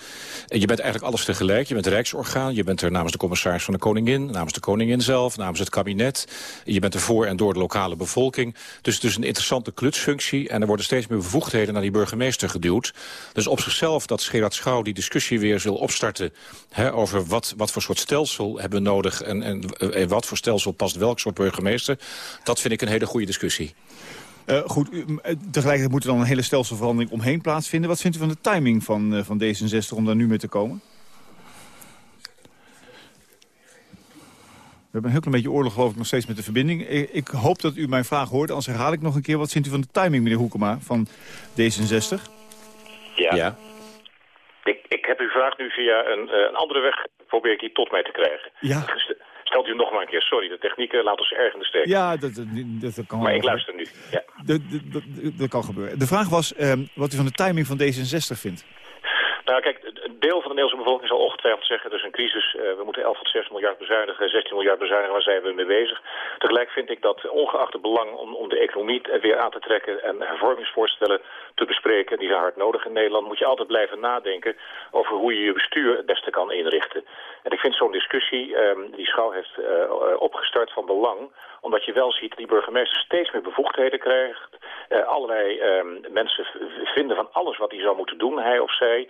En je bent eigenlijk alles tegelijk. Je bent rijksorgaan. Je bent er namens de commissaris van de koningin... namens de koningin zelf, namens het kabinet. Je bent er voor en door de lokale bevolking. Dus het is een interessante klutsfunctie. En er worden steeds meer bevoegdheden naar die burgemeester geduwd. Dus op zichzelf dat Gerard Schouw die discussie weer zal opstarten... Hè, over wat, wat voor soort stelsel hebben we nodig... En, en, en wat voor stelsel past welk soort burgemeester... dat vind ik een hele goede discussie. Uh, goed, tegelijkertijd moet er dan een hele stelselverandering omheen plaatsvinden. Wat vindt u van de timing van, uh, van D66 om daar nu mee te komen? We hebben een heel klein beetje oorlog geloof ik nog steeds met de verbinding. Ik hoop dat u mijn vraag hoort, anders herhaal ik nog een keer. Wat vindt u van de timing, meneer Hoekema, van D66? Ja. ja. Ik, ik heb uw vraag nu via een, eh, een andere weg, probeer ik die tot mij te krijgen. Ja. Stelt u nog maar een keer, sorry, de techniek laat ons erg in de steek. Ja, dat, dat, dat kan Maar ik luister nu, ja. Dat, dat, dat, kan gebeuren. De vraag was um, wat u van de timing van D66 vindt. Nou kijk, een deel van de Nederlandse bevolking zal ongetwijfeld zeggen... dus een crisis, uh, we moeten 11 tot 6 miljard bezuinigen, 16 miljard bezuinigen, waar zijn we mee bezig? Tegelijk vind ik dat ongeacht het belang om, om de economie weer aan te trekken... en hervormingsvoorstellen te bespreken, die zijn hard nodig in Nederland... moet je altijd blijven nadenken over hoe je je bestuur het beste kan inrichten. En ik vind zo'n discussie, um, die Schouw heeft uh, opgestart, van belang omdat je wel ziet dat die burgemeester steeds meer bevoegdheden krijgt. Uh, allerlei um, mensen vinden van alles wat hij zou moeten doen, hij of zij.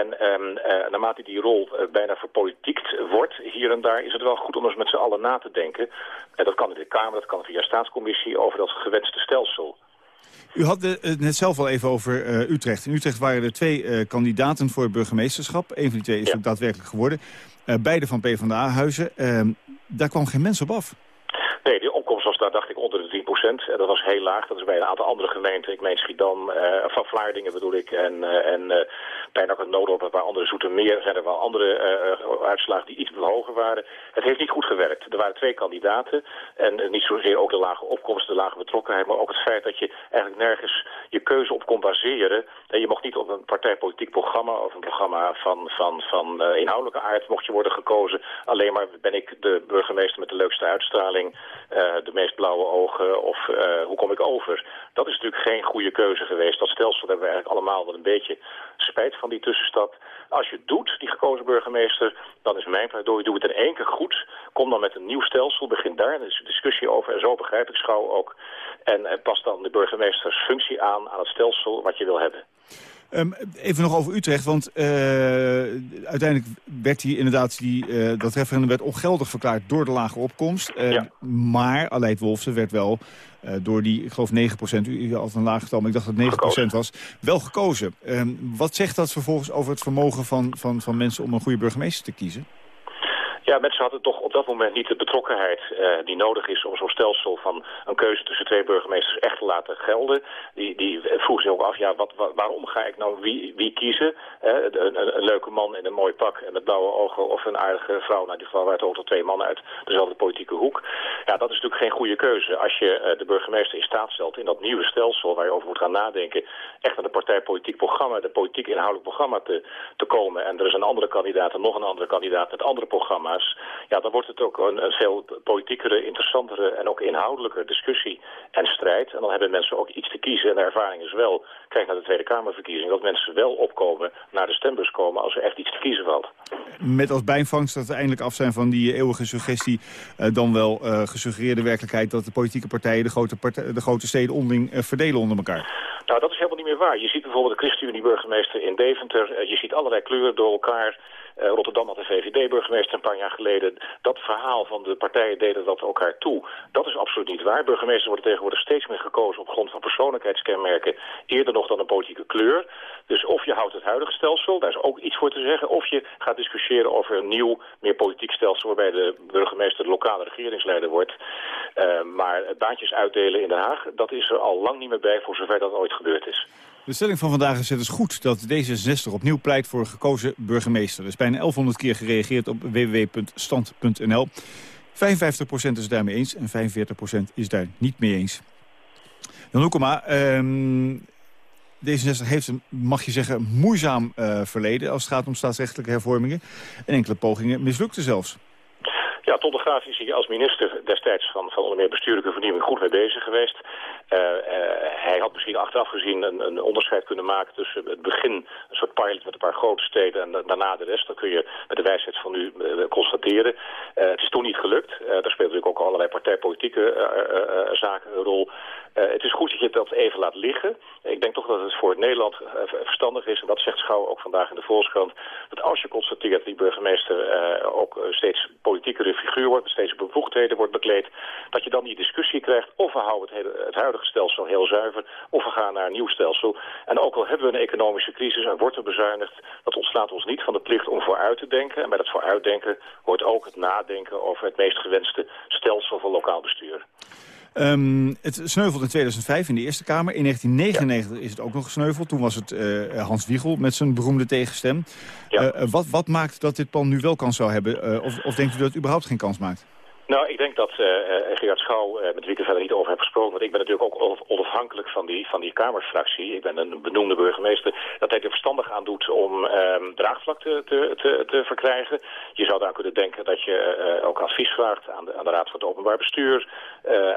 En um, uh, naarmate die rol uh, bijna verpolitiekt wordt, hier en daar, is het wel goed om eens met z'n allen na te denken. En dat kan in de Kamer, dat kan via staatscommissie, over dat gewenste stelsel. U had het net zelf al even over uh, Utrecht. In Utrecht waren er twee uh, kandidaten voor burgemeesterschap. Een van die twee is ja. ook daadwerkelijk geworden. Uh, beide van PvdA-huizen. daar kwam geen mens op af. Nee, die opkomst was daar dacht ik onder de 10 procent. Dat was heel laag. Dat is bij een aantal andere gemeenten. Ik meen Schiedam, uh, van Vlaardingen bedoel ik. En, uh, en uh, het Noodorp, een paar andere Zoetermeer. Zijn er wel andere uh, uitslagen die iets hoger waren. Het heeft niet goed gewerkt. Er waren twee kandidaten. En niet zozeer ook de lage opkomst, de lage betrokkenheid. Maar ook het feit dat je eigenlijk nergens je keuze op kon baseren. En je mocht niet op een partijpolitiek programma of een programma van, van, van inhoudelijke aard mocht je worden gekozen. Alleen maar ben ik de burgemeester met de leukste uitstraling. de meest blauwe ogen of hoe kom ik over? Dat is natuurlijk geen goede keuze geweest. Dat stelsel hebben we eigenlijk allemaal wel een beetje spijt van die tussenstap. Als je het doet, die gekozen burgemeester, dan is mijn pleidooi, doe het in één keer goed. Kom dan met een nieuw stelsel, begin daar. Er is een discussie over en zo begrijp ik Schouw ook. En, en pas dan de burgemeesters functie aan aan het stelsel wat je wil hebben. Um, even nog over Utrecht, want uh, uiteindelijk werd die inderdaad die, uh, dat referendum werd ongeldig verklaard door de lage opkomst. Uh, ja. Maar Aleid Wolfsen werd wel door die, ik geloof 9 procent, u had een laag getal, maar ik dacht dat 9 procent was, wel gekozen. Um, wat zegt dat vervolgens over het vermogen van, van, van mensen om een goede burgemeester te kiezen? Ja, mensen hadden toch op dat moment niet de betrokkenheid uh, die nodig is om zo'n stelsel van een keuze tussen twee burgemeesters echt te laten gelden. Die, die zich ook af, ja, wat, waarom ga ik nou wie, wie kiezen? Uh, een, leuke man in een mooi pak en met blauwe ogen of een aardige vrouw, nou dit geval waren ook twee mannen uit dezelfde politieke hoek. Ja, dat is natuurlijk geen goede keuze. Als je uh, de burgemeester in staat stelt in dat nieuwe stelsel waar je over moet gaan nadenken, echt aan de partijpolitiek programma, de politiek inhoudelijk programma te, te komen. En er is een andere kandidaat en nog een andere kandidaat met andere programma's ja, dan wordt het ook een, een veel politiekere, interessantere en ook inhoudelijker discussie en strijd. En dan hebben mensen ook iets te kiezen. En de ervaring is wel, kijk naar de Tweede Kamerverkiezing, dat mensen wel opkomen, naar de stembus komen als er echt iets te kiezen valt. Met als bijvangst dat we eindelijk af zijn van die eeuwige suggestie, uh, dan wel uh, gesuggereerde werkelijkheid dat de politieke partijen de grote, partij, de grote steden onderling uh, verdelen onder elkaar. Nou, dat is helemaal niet meer waar. Je ziet bijvoorbeeld de ChristenUnie-burgemeester in Deventer. je ziet allerlei kleuren door elkaar. Uh, Rotterdam had een VVD-burgemeester een paar jaar geleden. Dat verhaal van de partijen deden dat elkaar toe. Dat is absoluut niet waar. Burgemeesters worden tegenwoordig steeds meer gekozen op grond van persoonlijkheidskenmerken. Eerder nog dan een politieke kleur. Dus of je houdt het huidige stelsel, daar is ook iets voor te zeggen. Of je gaat discussiëren over een nieuw, meer politiek stelsel... waarbij de burgemeester de lokale regeringsleider wordt. Uh, maar baantjes uitdelen in Den Haag, dat is er al lang niet meer bij... voor zover dat ooit gebeurd is. De stelling van vandaag is het is goed dat D66 opnieuw pleit voor gekozen burgemeester. Er is bijna 1100 keer gereageerd op www.stand.nl. 55% is daarmee eens en 45% is daar niet mee eens. Dan Hoekema, um, D66 heeft een, mag je zeggen, moeizaam uh, verleden... als het gaat om staatsrechtelijke hervormingen. En enkele pogingen mislukten zelfs. Ja, Ton de Graaf is hier als minister destijds van, van onder meer bestuurlijke vernieuwing goed mee bezig geweest. Uh, uh, hij had misschien achteraf gezien een, een, onderscheid kunnen maken tussen het begin, een soort pilot met een paar grote steden en daarna de rest. Dat kun je met de wijsheid van nu uh, constateren. het is toen niet gelukt. daar speelt natuurlijk ook allerlei partijpolitieke zaken een rol. het is goed dat je dat even laat liggen. Ik denk toch dat het voor Nederland verstandig is, en dat zegt Schouw ook vandaag in de Volkskrant, dat als je constateert dat die burgemeester ook steeds politiekere figuur wordt, steeds bevoegdheden wordt bekleed, dat je dan die discussie krijgt of we houden het, hele, het stelsel heel zuiver of we gaan naar een nieuw stelsel. En ook al hebben we een economische crisis en wordt er bezuinigd, dat ontslaat ons niet van de plicht om vooruit te denken. En bij dat vooruitdenken hoort ook het nadenken over het meest gewenste stelsel van lokaal bestuur. Um, het sneuvelde in 2005 in de Eerste Kamer. In 1999 ja. is het ook nog gesneuveld. Toen was het uh, Hans Wiegel met zijn beroemde tegenstem. Ja. Uh, wat, wat maakt dat dit plan nu wel kans zou hebben? Uh, of, of denkt u dat het überhaupt geen kans maakt? Nou, ik denk dat uh, Gerard Schouw, uh, met wie ik er verder niet over heb gesproken... want ik ben natuurlijk ook onafhankelijk van die, van die Kamerfractie. Ik ben een benoemde burgemeester. Dat hij er verstandig aan doet om um, draagvlak te, te, te, verkrijgen. Je zou daar kunnen denken dat je ook advies vraagt aan de, aan de Raad van het Openbaar Bestuur.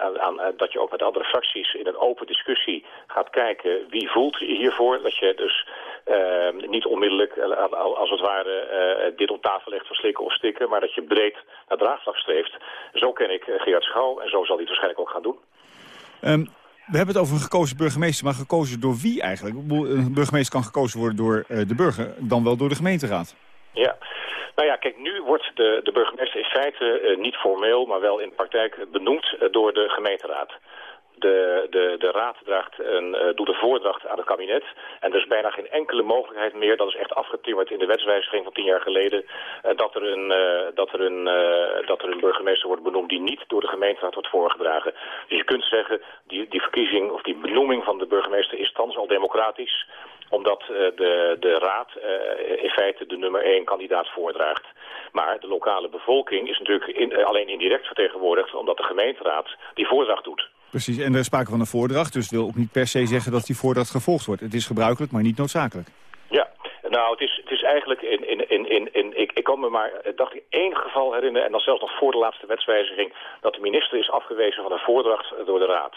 Aan, aan, dat je ook met andere fracties in een open discussie gaat kijken... wie voelt hiervoor. Dat je dus ehm, niet onmiddellijk, als het ware, dit op tafel legt voor slikken of stikken... maar dat je breed naar draagvlak streeft... Zo ken ik eh, Gerard Schouw en zo zal hij het waarschijnlijk ook gaan doen. Um, we hebben het over een gekozen burgemeester, maar gekozen door wie eigenlijk? Een burgemeester kan gekozen worden door de burger, dan wel door de gemeenteraad. Ja, nou ja, kijk, nu wordt de, de burgemeester in feite uh, niet formeel, maar wel in de praktijk benoemd uh, door de gemeenteraad. De, de, de raad draagt een, uh, doet een voordracht aan het kabinet. En er is bijna geen enkele mogelijkheid meer, dat is echt afgetimmerd in de wetswijziging van tien jaar geleden, uh, dat, er een, uh, dat, er een, dat er een burgemeester wordt benoemd die niet door de gemeenteraad wordt voorgedragen. Dus je kunt zeggen, die, die verkiezing of die benoeming van de burgemeester is thans al democratisch omdat de, de raad in feite de nummer één kandidaat voordraagt. Maar de lokale bevolking is natuurlijk in, alleen indirect vertegenwoordigd... omdat de gemeenteraad die voordracht doet. Precies, en er is sprake van een voordracht, dus het wil ook niet per se zeggen dat die voordracht gevolgd wordt. Het is gebruikelijk, maar niet noodzakelijk. Ja, Nou, het is, het is eigenlijk in, in, in, in, in ik, ik kan me maar, eh, dacht ik, één geval herinneren, en dan zelfs nog voor de laatste wetswijziging, dat de minister is afgewezen van een voordracht door de Raad.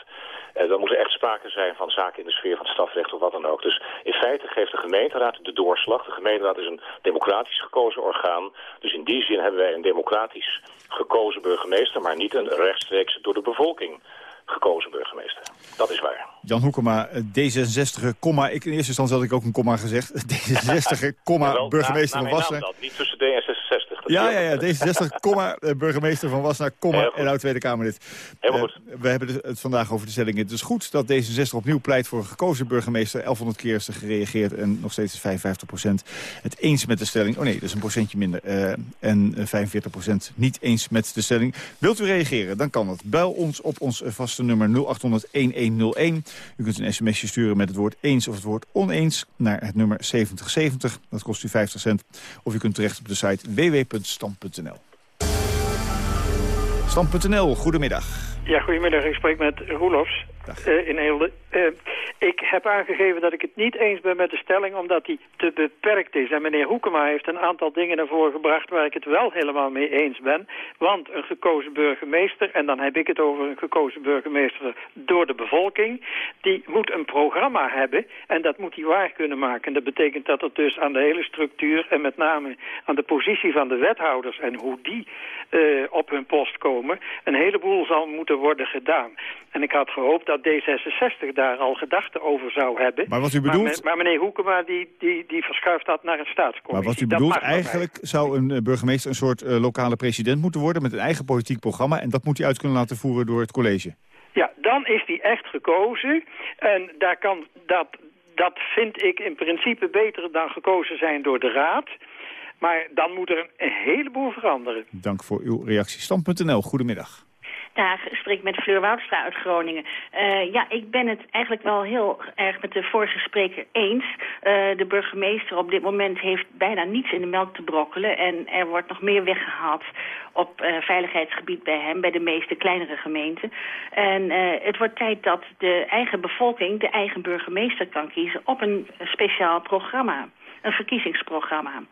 Uh, dan moet er echt sprake zijn van zaken in de sfeer van het strafrecht of wat dan ook. Dus in feite geeft de gemeenteraad de doorslag. De gemeenteraad is een democratisch gekozen orgaan. Dus in die zin hebben wij een democratisch gekozen burgemeester, maar niet een rechtstreeks door de bevolking gekozen burgemeester. Dat is waar. Jan Hoekema, D66, comma, ik, in eerste instantie had ik ook een comma gezegd. D66, comma, burgemeester van Wassenaar. Niet tussen D66 ja, ja, ja, D66, comma, eh, burgemeester van Wassenaar, comma, en oud Tweede Kamerlid. Helemaal goed. Uh, we hebben het vandaag over de stelling. Het is goed dat D66 opnieuw pleit voor een gekozen burgemeester. 1100 keer is er gereageerd en nog steeds is 55 procent het eens met de stelling. Oh nee, dat is een procentje minder. Uh, en 45 procent niet eens met de stelling. Wilt u reageren, dan kan dat. Bel ons op ons vaste nummer 0800 1101. U kunt een sms'je sturen met het woord eens of het woord oneens naar het nummer 7070. Dat kost u 50 cent. Of u kunt terecht op de site www.stand.nl. Stand.nl, goedemiddag. Ja, goedemiddag. Ik spreek met Roelofs uh, in Eelde. Uh, ik heb aangegeven dat ik het niet eens ben met de stelling omdat die te beperkt is. En meneer Hoekema heeft een aantal dingen naar voren gebracht waar ik het wel helemaal mee eens ben. Want een gekozen burgemeester, en dan heb ik het over een gekozen burgemeester door de bevolking, die moet een programma hebben en dat moet hij waar kunnen maken. En dat betekent dat het dus aan de hele structuur en met name aan de positie van de wethouders en hoe die uh, op hun post komen, een heleboel zal moeten worden gedaan. En ik had gehoopt dat D66 daar al gedachten over zou hebben. Maar wat u bedoelt... Maar, maar meneer Hoekema die, die, die verschuift dat naar een staatscommissie. Maar wat u bedoelt, eigenlijk zou een uh, burgemeester een soort uh, lokale president moeten worden... met een eigen politiek programma. En dat moet hij uit kunnen laten voeren door het college. Ja, dan is die echt gekozen. En daar kan, dat, dat vind ik in principe beter dan gekozen zijn door de raad. Maar dan moet er een heleboel veranderen. Dank voor uw reactie. Stand.nl, goedemiddag. Daar spreek met Fleur Woudstra uit Groningen. Uh, ja, ik ben het eigenlijk wel heel erg met de vorige spreker eens. Uh, de burgemeester op dit moment heeft bijna niets in de melk te brokkelen. En er wordt nog meer weggehaald op uh, veiligheidsgebied bij hem, bij de meeste kleinere gemeenten. En het wordt tijd dat de eigen bevolking de eigen burgemeester kan kiezen op een speciaal programma een verkiezingsprogramma.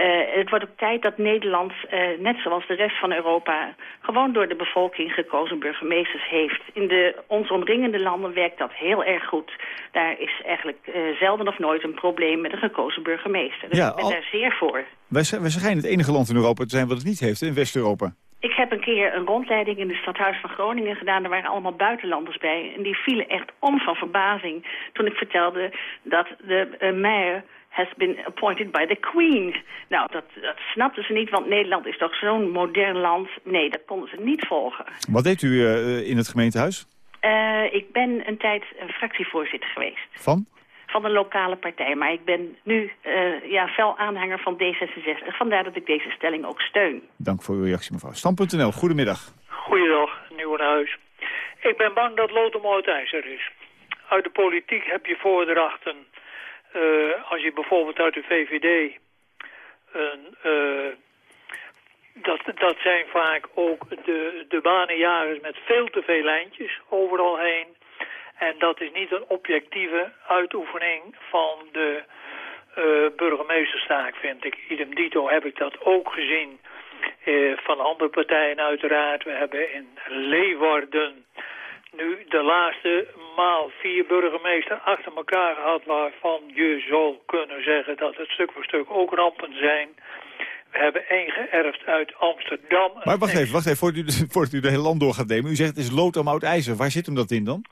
Uh, het wordt ook tijd dat Nederland, uh, net zoals de rest van Europa... gewoon door de bevolking gekozen burgemeesters heeft. In de ons omringende landen werkt dat heel erg goed. Daar is eigenlijk uh, zelden of nooit een probleem met een gekozen burgemeester. Dus ja, ik ben al... daar zeer voor. Wij, wij schijnen het enige land in Europa te zijn wat het niet heeft, in West-Europa. Ik heb een keer een rondleiding in het stadhuis van Groningen gedaan. Er waren allemaal buitenlanders bij. En die vielen echt om van verbazing toen ik vertelde dat de uh, meijer has been appointed by the Queen. Nou, dat, dat snapten ze niet, want Nederland is toch zo'n modern land. Nee, dat konden ze niet volgen. Wat deed u uh, in het gemeentehuis? Uh, ik ben een tijd een fractievoorzitter geweest. Van? Van een lokale partij, maar ik ben nu uh, ja, fel aanhanger van D66. Vandaar dat ik deze stelling ook steun. Dank voor uw reactie, mevrouw. Stam.nl, goedemiddag. Goeiedag, Nieuwenhuis. Ik ben bang dat Lothar uit ijzer is. Uit de politiek heb je voordrachten uh, als je bijvoorbeeld uit de VVD... Uh, dat, dat zijn vaak ook de, de banenjagers met veel te veel lijntjes overal heen. En dat is niet een objectieve uitoefening van de uh, burgemeesterstaak, vind ik. Idem dito heb ik dat ook gezien van andere partijen uiteraard. We hebben in Leeuwarden nu de laatste maal vier burgemeesters achter elkaar gehad... waarvan je zou kunnen zeggen dat het stuk voor stuk ook rampen zijn. We hebben één geërfd uit Amsterdam. Maar wacht even, wacht even voordat, u, voordat u de hele land door gaat nemen. U zegt het is lood om oud ijzer. Waar zit hem dat in dan?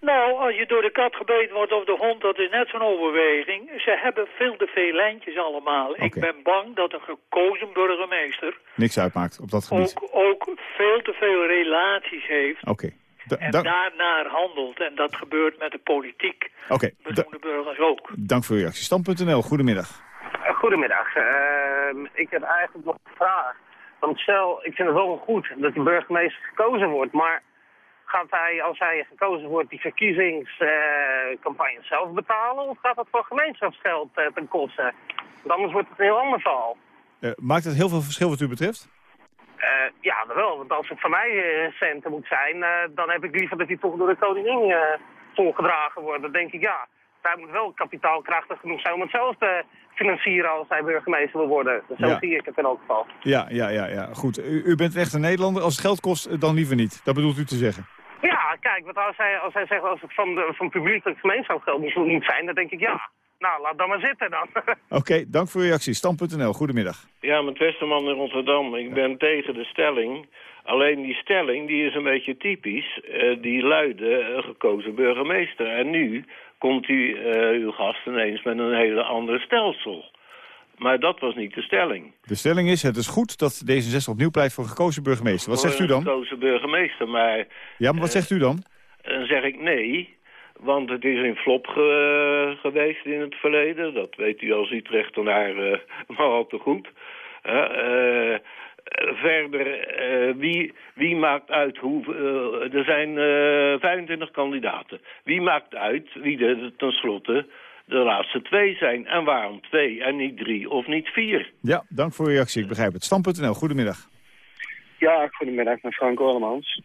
Nou, als je door de kat gebeten wordt of de hond, dat is net zo'n overweging. Ze hebben veel te veel lijntjes allemaal. Okay. Ik ben bang dat een gekozen burgemeester... Niks uitmaakt op dat gebied. Ook, ook veel te veel relaties heeft. Oké. Okay. Da en daarnaar handelt. En dat gebeurt met de politiek. Oké. Okay. de burgers ook. Dank voor uw reactie. Stam.nl, goedemiddag. Goedemiddag. Uh, ik heb eigenlijk nog een vraag. Want stel, ik vind het wel goed dat de burgemeester gekozen wordt, maar gaat hij, als hij gekozen wordt, die verkiezingscampagne uh, zelf betalen? Of gaat dat voor gemeenschapsgeld uh, ten koste? Want anders wordt het een heel ander verhaal. Uh, maakt het heel veel verschil wat u betreft? Uh, ja, wel. Want als het voor mij uh, centen moet zijn, uh, dan heb ik liever dat die toch door de koningin volgedragen wordt. Dan denk ik, ja, daar moet wel kapitaalkrachtig genoeg zijn om het zelf te financieren als hij burgemeester wil worden. Zo Ja. zie ik het in elk geval. Ja, ja, ja, ja. Goed. U, u bent echt een Nederlander. Als het geld kost, eh, dan liever niet. Dat bedoelt u te zeggen. Ja, kijk, want als hij, als hij zegt als het van, de, van publiekelijk gemeenschapsgeld moet, moet zijn, dan denk ik ja. Nou, laat dan maar zitten dan. Oké, dank voor uw reactie. Stam.nl, goedemiddag. Ja, met Westerman in Rotterdam. Ik ben tegen de stelling. Alleen die stelling die is een beetje typisch. Eh, die luidde eh, gekozen burgemeester. En nu komt u, eh, uw gast ineens met een hele andere stelsel. Maar dat was niet de stelling. De stelling is, het is goed dat D66 opnieuw pleit voor gekozen burgemeester. Wat Voor zegt u dan? gekozen burgemeester, maar... Ja, maar wat zegt u dan? Dan zeg ik nee, want het is een flop ge- geweest in het verleden. Dat weet u als Utrechtenaar eh maar al te goed. Hè, eh, verder, eh, wie, wie maakt uit hoe... eh, er zijn eh 25 kandidaten. Wie maakt uit wie er tenslotte de laatste twee zijn? En waarom twee en niet drie of niet vier? Ja, dank voor uw reactie. Ik begrijp het. Stam.nl, goedemiddag. Ja, goedemiddag, met Frank Orlemans.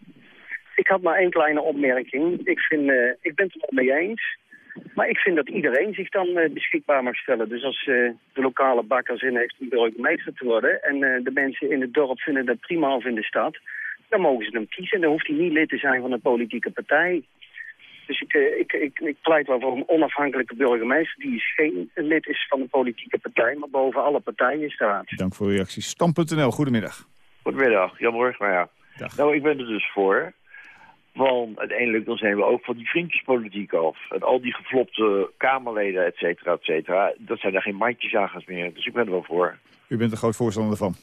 Ik had maar één kleine opmerking. Ik, vind, eh, ik ben het er wel mee eens. Maar ik vind dat iedereen zich dan eh, beschikbaar mag stellen. Dus als eh, de lokale bakker zin heeft om burgemeester te worden... en eh, de mensen in het dorp vinden dat prima of in de stad... dan mogen ze hem kiezen. Dan hoeft hij niet lid te zijn van een politieke partij. Dus ik, ik, ik, ik pleit wel voor een onafhankelijke burgemeester... die is geen lid is van een politieke partij, maar boven alle partijen staat. Dank voor uw reactie. Stam.nl, goedemiddag. Goedemiddag, Jan Borgma, ja. Nou, ik ben er dus voor. Want uiteindelijk dan zijn we ook van die vriendjespolitiek af. En al die geflopte Kamerleden, et cetera, et cetera. Dat zijn er geen mandjesjagers meer. Dus ik ben er wel voor. U bent een groot voorstander van.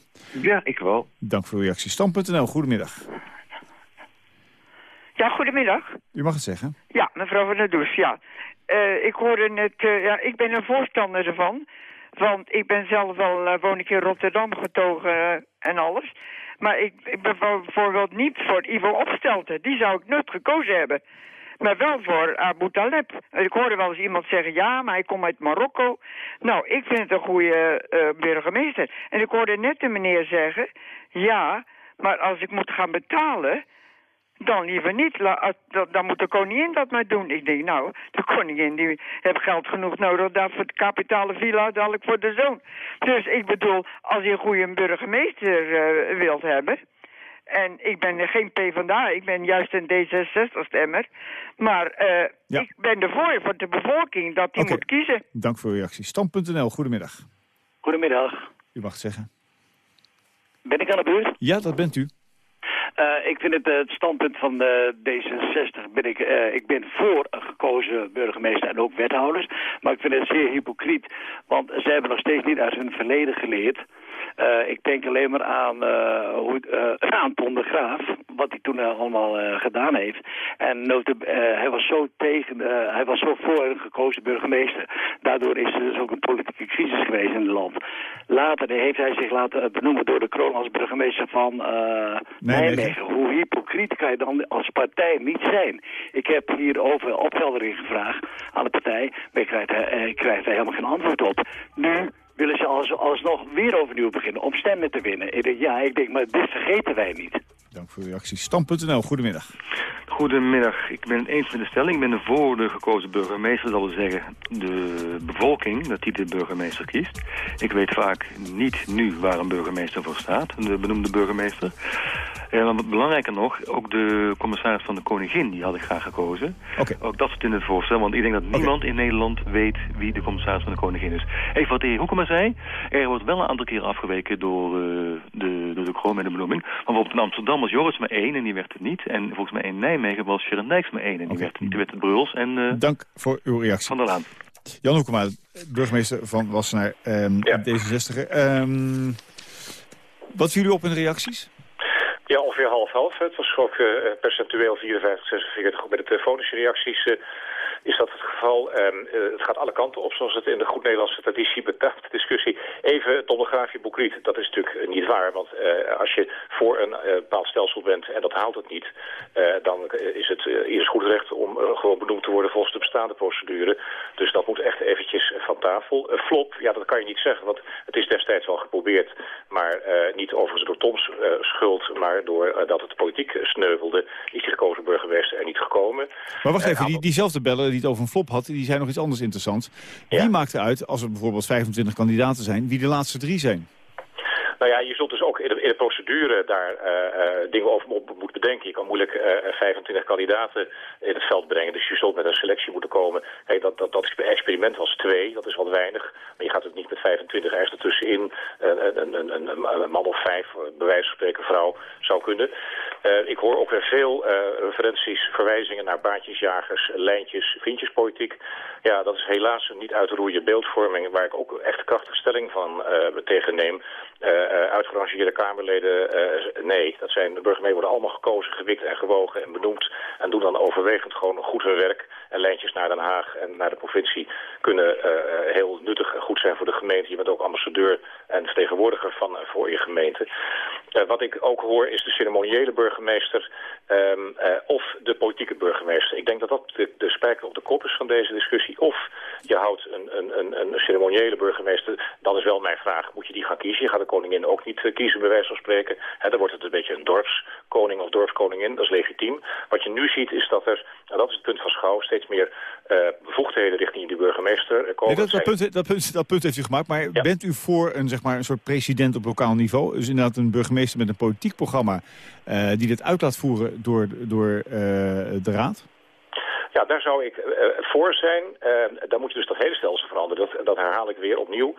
Ja, ik wel. Dank voor uw reactie. Stam.nl, goedemiddag. Ja, goedemiddag. U mag het zeggen. Ja, mevrouw van der Does, ja. Eh, ik hoorde net, eh, ja, ik ben een voorstander ervan. Want ik ben zelf wel, eh, woon ik in Rotterdam getogen en alles. Maar ik, ik ben bijvoorbeeld niet voor Ivo Opstelten. Die zou ik nooit gekozen hebben. Maar wel voor Abu Taleb. Ik hoorde wel eens iemand zeggen, ja, maar hij komt uit Marokko. Nou, ik vind het een goede eh, burgemeester. En ik hoorde net de meneer zeggen, ja, maar als ik moet gaan betalen... Dan liever niet. La- als- dan- moet de koningin dat maar doen. Ik denk, nou, de koningin die heeft geld genoeg nodig daar voor de kapitale villa, dadelijk voor de zoon. Dus ik bedoel, als je een goede burgemeester eh, wilt hebben. En ik ben geen PvdA, ik ben juist een D66-stemmer. Maar eh, Ja. ik ben ervoor voor de bevolking dat die moet kiezen. Dank voor uw reactie. Stam.nl, goedemiddag. Goedemiddag. U mag het zeggen. Ben ik aan de beurt? Ja, dat bent u. Eh, ik vind het, eh, het standpunt van de D66, ben ik, eh, ik ben voor een gekozen burgemeester en ook wethouders. Maar ik vind het zeer hypocriet, want ze hebben nog steeds niet uit hun verleden geleerd. Eh, ik denk alleen maar aan, eh, hoe, eh, aan Ton de Graaf, wat hij toen allemaal gedaan heeft. En hij was zo tegen, eh, hij was zo voor een gekozen burgemeester. Daardoor is er dus ook een politieke crisis geweest in het land. Later heeft hij zich laten benoemen door de kroon als burgemeester van Nijmegen. Hoe hypocriet kan je dan als partij niet zijn? Ik heb hierover opheldering gevraagd aan de partij, maar ik krijg, ik krijg daar helemaal geen antwoord op. Nu willen ze alles, alsnog weer overnieuw beginnen om stemmen te winnen. Ik denk, ja, ik denk, maar dit vergeten wij niet. Dank voor uw reactie. Stam.nl, goedemiddag. Goedemiddag, ik ben het eens met de stelling. Ik ben er voor de gekozen burgemeester. Dat wil zeggen, de bevolking, dat die de burgemeester kiest. Ik weet vaak niet nu waar een burgemeester voor staat, de benoemde burgemeester. En dan wat belangrijker nog, ook de commissaris van de Koningin, die had ik graag gekozen. Ook dat zit in het voorstel, want ik denk dat niemand in Nederland weet wie de commissaris van de Koningin is. Even wat de heer Hoekema zei, er wordt wel een aantal keer afgeweken door, eh, de, door de kroon met de benoeming. Maar bijvoorbeeld in Amsterdam was Joris maar één en die werd het niet. En volgens mij in Nijmegen was Sharon Dijks maar één en die werd het niet. Die werd het Bruls en... eh, Dank voor uw reactie. Van der Laan. Jan Hoekema, burgemeester van Wassenaar, ehm D66. Ehm, wat viel u op in de reacties? Ja, ongeveer half-half. Het was ook eh, percentueel 54, 46. Ook Bij de telefonische reacties eh, is dat het geval. Ehm, eh, het gaat alle kanten op, zoals het in de goed Nederlandse traditie betaamt, de discussie. Even je boekriet. Dat is natuurlijk eh, niet waar, want eh, als je voor een bepaald stelsel bent en dat haalt het niet, dan is het eerst goed recht om gewoon benoemd te worden volgens de bestaande procedure. Dus dat moet echt eventjes van tafel. Flop, ja, dat kan je niet zeggen, want het is destijds wel geprobeerd, maar niet overigens door Toms schuld, maar door eh, dat het politiek sneuvelde, is die gekozen burgemeester er niet gekomen. Maar wacht even, die, diezelfde beller die het over een flop had, die zei nog iets anders interessants. Wie maakt eruit, als er bijvoorbeeld 25 kandidaten zijn, wie de laatste drie zijn? Nou ja, je zult dus ook in de, procedure daar uh, dingen over moeten bedenken. Je kan moeilijk uh, 25 kandidaten in het veld brengen. Dus je zult met een selectie moeten komen. Dat, dat, dat experiment was twee, dat is wat weinig. Maar je gaat het niet met 25 ergens ertussenin. Een, een, een, een, man of vijf, bij wijze van spreken vrouw, zou kunnen. Uh, ik hoor ook weer veel referenties, verwijzingen naar baantjesjagers, lijntjes, vriendjespolitiek. Ja, dat is helaas een niet uit beeldvorming... waar ik ook echt krachtige stelling van tegen neem. Uh, uitgerangeerde Uh, nee. Dat zijn, de burgemeesters worden allemaal gekozen, gewikt en gewogen en benoemd. En doen dan overwegend gewoon goed hun werk. En lijntjes naar Den Haag en naar de provincie kunnen uh, heel nuttig en goed zijn voor de gemeente. Je bent ook ambassadeur en vertegenwoordiger van voor je gemeente. wat ik ook hoor is de ceremoniële burgemeester um, of de politieke burgemeester. Ik denk dat dat de, de spijker op de kop is van deze discussie. Of je houdt een, een, een, een ceremoniële burgemeester, dan is wel mijn vraag, moet je die gaan kiezen? Je gaat de koningin ook niet kiezen, bij wijze van spreken. dan wordt het een beetje een dorpskoning of dorpskoningin, dat is legitiem. Wat je nu ziet is dat er, en dat is het punt van Schouw, steeds meer uh, bevoegdheden richting die burgemeester komen. Nee, dat, dat, punt, dat, punt, dat punt heeft u gemaakt, maar bent u voor een, zeg maar, een soort president op lokaal niveau? Dus inderdaad een burgemeester met een politiek programma uh, die dit uit laat voeren door, door uh, de raad? Ja, daar zou ik uh, voor zijn. Uh, dan moet je dus dat hele stelsel veranderen. Dat, dat herhaal ik weer opnieuw.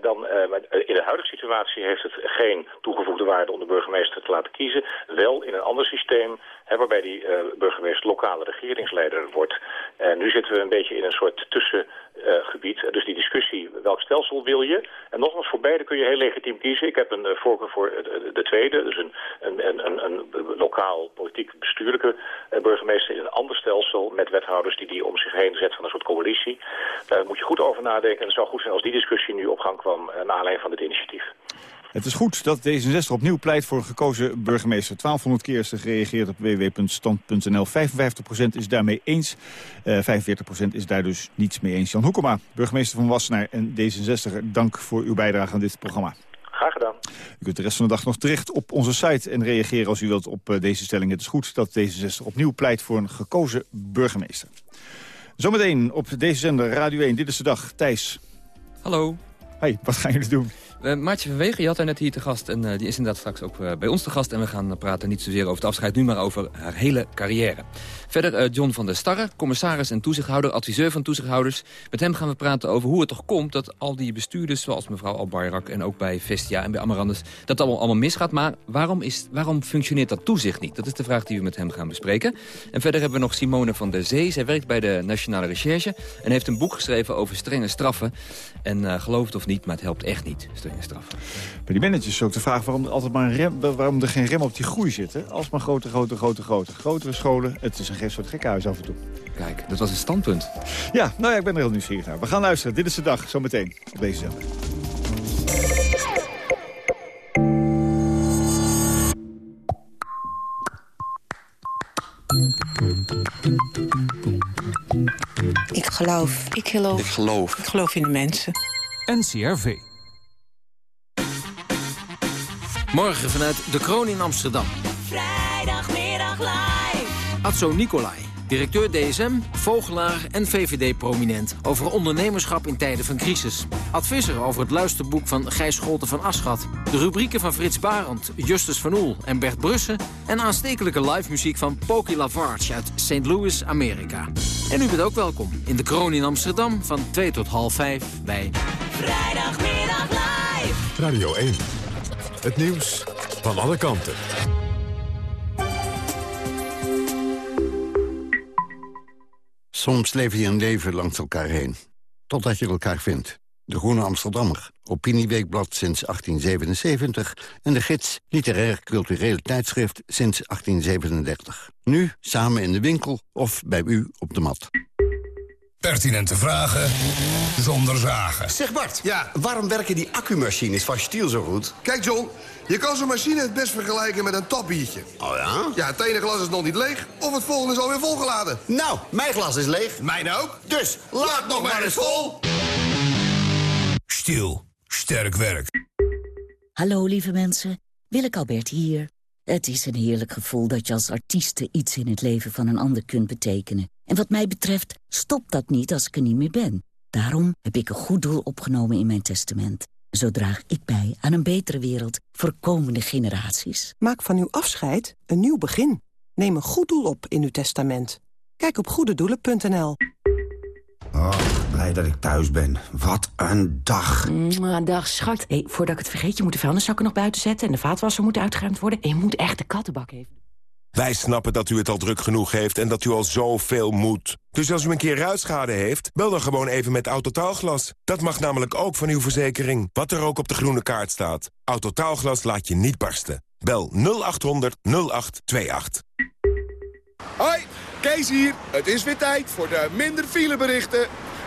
Dan, in de huidige situatie heeft het geen toegevoegde waarde om de burgemeester te laten kiezen. Wel in een ander systeem hè, waarbij die burgemeester lokale regeringsleider wordt. En nu zitten we een beetje in een soort tussengebied. dus die discussie, welk stelsel wil je? En nogmaals, voor beide kun je heel legitiem kiezen. Ik heb een voorkeur voor de, de, tweede. Dus een, een, een, een, lokaal politiek bestuurlijke burgemeester in een ander stelsel met wethouders die die om zich heen zet van een soort coalitie. Daar moet je goed over nadenken. En het zou goed zijn als die discussie nu op gang kwam naar aanleiding van dit initiatief. Het is goed dat D66 opnieuw pleit voor een gekozen burgemeester. 1200 keer is er gereageerd op www.stand.nl. 55% is daarmee eens. Uh, 45% is daar dus niets mee eens. Jan Hoekema, burgemeester van Wassenaar en D66. Dank voor uw bijdrage aan dit programma. Graag gedaan. U kunt de rest van de dag nog terecht op onze site en reageren als u wilt op uh, deze stelling. Het is goed dat D66 opnieuw pleit voor een gekozen burgemeester. Zometeen op deze zender Radio 1, dit is de dag. Thijs. Hallo. Hey, wat gaan jullie doen? Uh, Maartje Wegen, je had haar net hier te gast en uh, die is inderdaad straks ook uh, bij ons te gast. En we gaan praten niet zozeer over het afscheid, nu maar over haar hele carrière. Verder John van der Starre, commissaris en toezichthouder, adviseur van toezichthouders. Met hem gaan we praten over hoe het toch komt dat al die bestuurders, zoals mevrouw Albayrak en ook bij Vestia en bij Amarandus, dat allemaal, allemaal misgaat. Maar waarom, is, waarom functioneert dat toezicht niet? Dat is de vraag die we met hem gaan bespreken. En verder hebben we nog Simone van der Zee. Zij werkt bij de Nationale Recherche en heeft een boek geschreven over strenge straffen. En geloof het of niet, maar het helpt echt niet, straffen. Bij die managers is ook de vraag waarom er, altijd maar een rem, waarom er geen rem op die groei zit. Hè? Alsmaar groter, groter, groter, groter. Grotere scholen, het is een soort gekhuis af en toe. Kijk, dat was een standpunt. Ja, nou ja, ik ben er heel nieuwsgierig naar. We gaan luisteren. Dit is de dag, zometeen, op deze zender. Ik geloof. Ik geloof. Ik geloof. Ik geloof in de mensen. NCRV. Morgen vanuit de Kroon in Amsterdam. Vrijdagmiddag live. Atso Nicolai, directeur DSM, vogelaar en VVD-prominent... over ondernemerschap in tijden van crisis. Advisser over het luisterboek van Gijs Scholten van Aschat. De rubrieken van Frits Barend, Justus van Oel en Bert Brussen... en aanstekelijke live muziek van Poki Lavarge uit St. Louis, Amerika. En u bent ook welkom in de Kroon in Amsterdam van 2 tot half 5 bij... Vrijdagmiddag live. Radio 1. Het nieuws van alle kanten. Soms leef je een leven langs elkaar heen. Totdat je elkaar vindt. De Groene Amsterdammer, Opinieweekblad sinds 1877... en de gids Literair Cultureel Tijdschrift sinds 1837. Nu samen in de winkel of bij u op de mat. Pertinente vragen zonder zagen. Zeg Bart, ja. waarom werken die accumachines van Stiel zo goed? Kijk John, je kan zo'n machine het best vergelijken met een tapbiertje. Oh ja? Ja, het ene glas is nog niet leeg of het volgende is alweer volgeladen. Nou, mijn glas is leeg. Mijn ook. Dus, laat, nog maar eens vol. Stiel, sterk werk. Hallo lieve mensen, Willeke Albert hier. Het is een heerlijk gevoel dat je als artieste iets in het leven van een ander kunt betekenen. En wat mij betreft stopt dat niet als ik er niet meer ben. Daarom heb ik een goed doel opgenomen in mijn testament. Zo draag ik bij aan een betere wereld voor komende generaties. Maak van uw afscheid een nieuw begin. Neem een goed doel op in uw testament. Kijk op goededoelen.nl. Oh, blij dat ik thuis ben. Wat een dag. Mwah, dag, schat. Hey, voordat ik het vergeet, je moet de vuilniszakken nog buiten zetten... en de vaatwasser moet uitgeruimd worden. En je moet echt de kattenbak even... Wij snappen dat u het al druk genoeg heeft en dat u al zoveel moet. Dus als u een keer ruitschade heeft, bel dan gewoon even met Autotaalglas. Dat mag namelijk ook van uw verzekering, wat er ook op de groene kaart staat. Autotaalglas laat je niet barsten. Bel 0800 0828. Hoi, Kees hier. Het is weer tijd voor de minder fileberichten.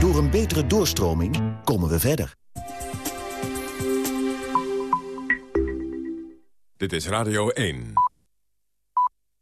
Door een betere doorstroming komen we verder. Dit is Radio 1.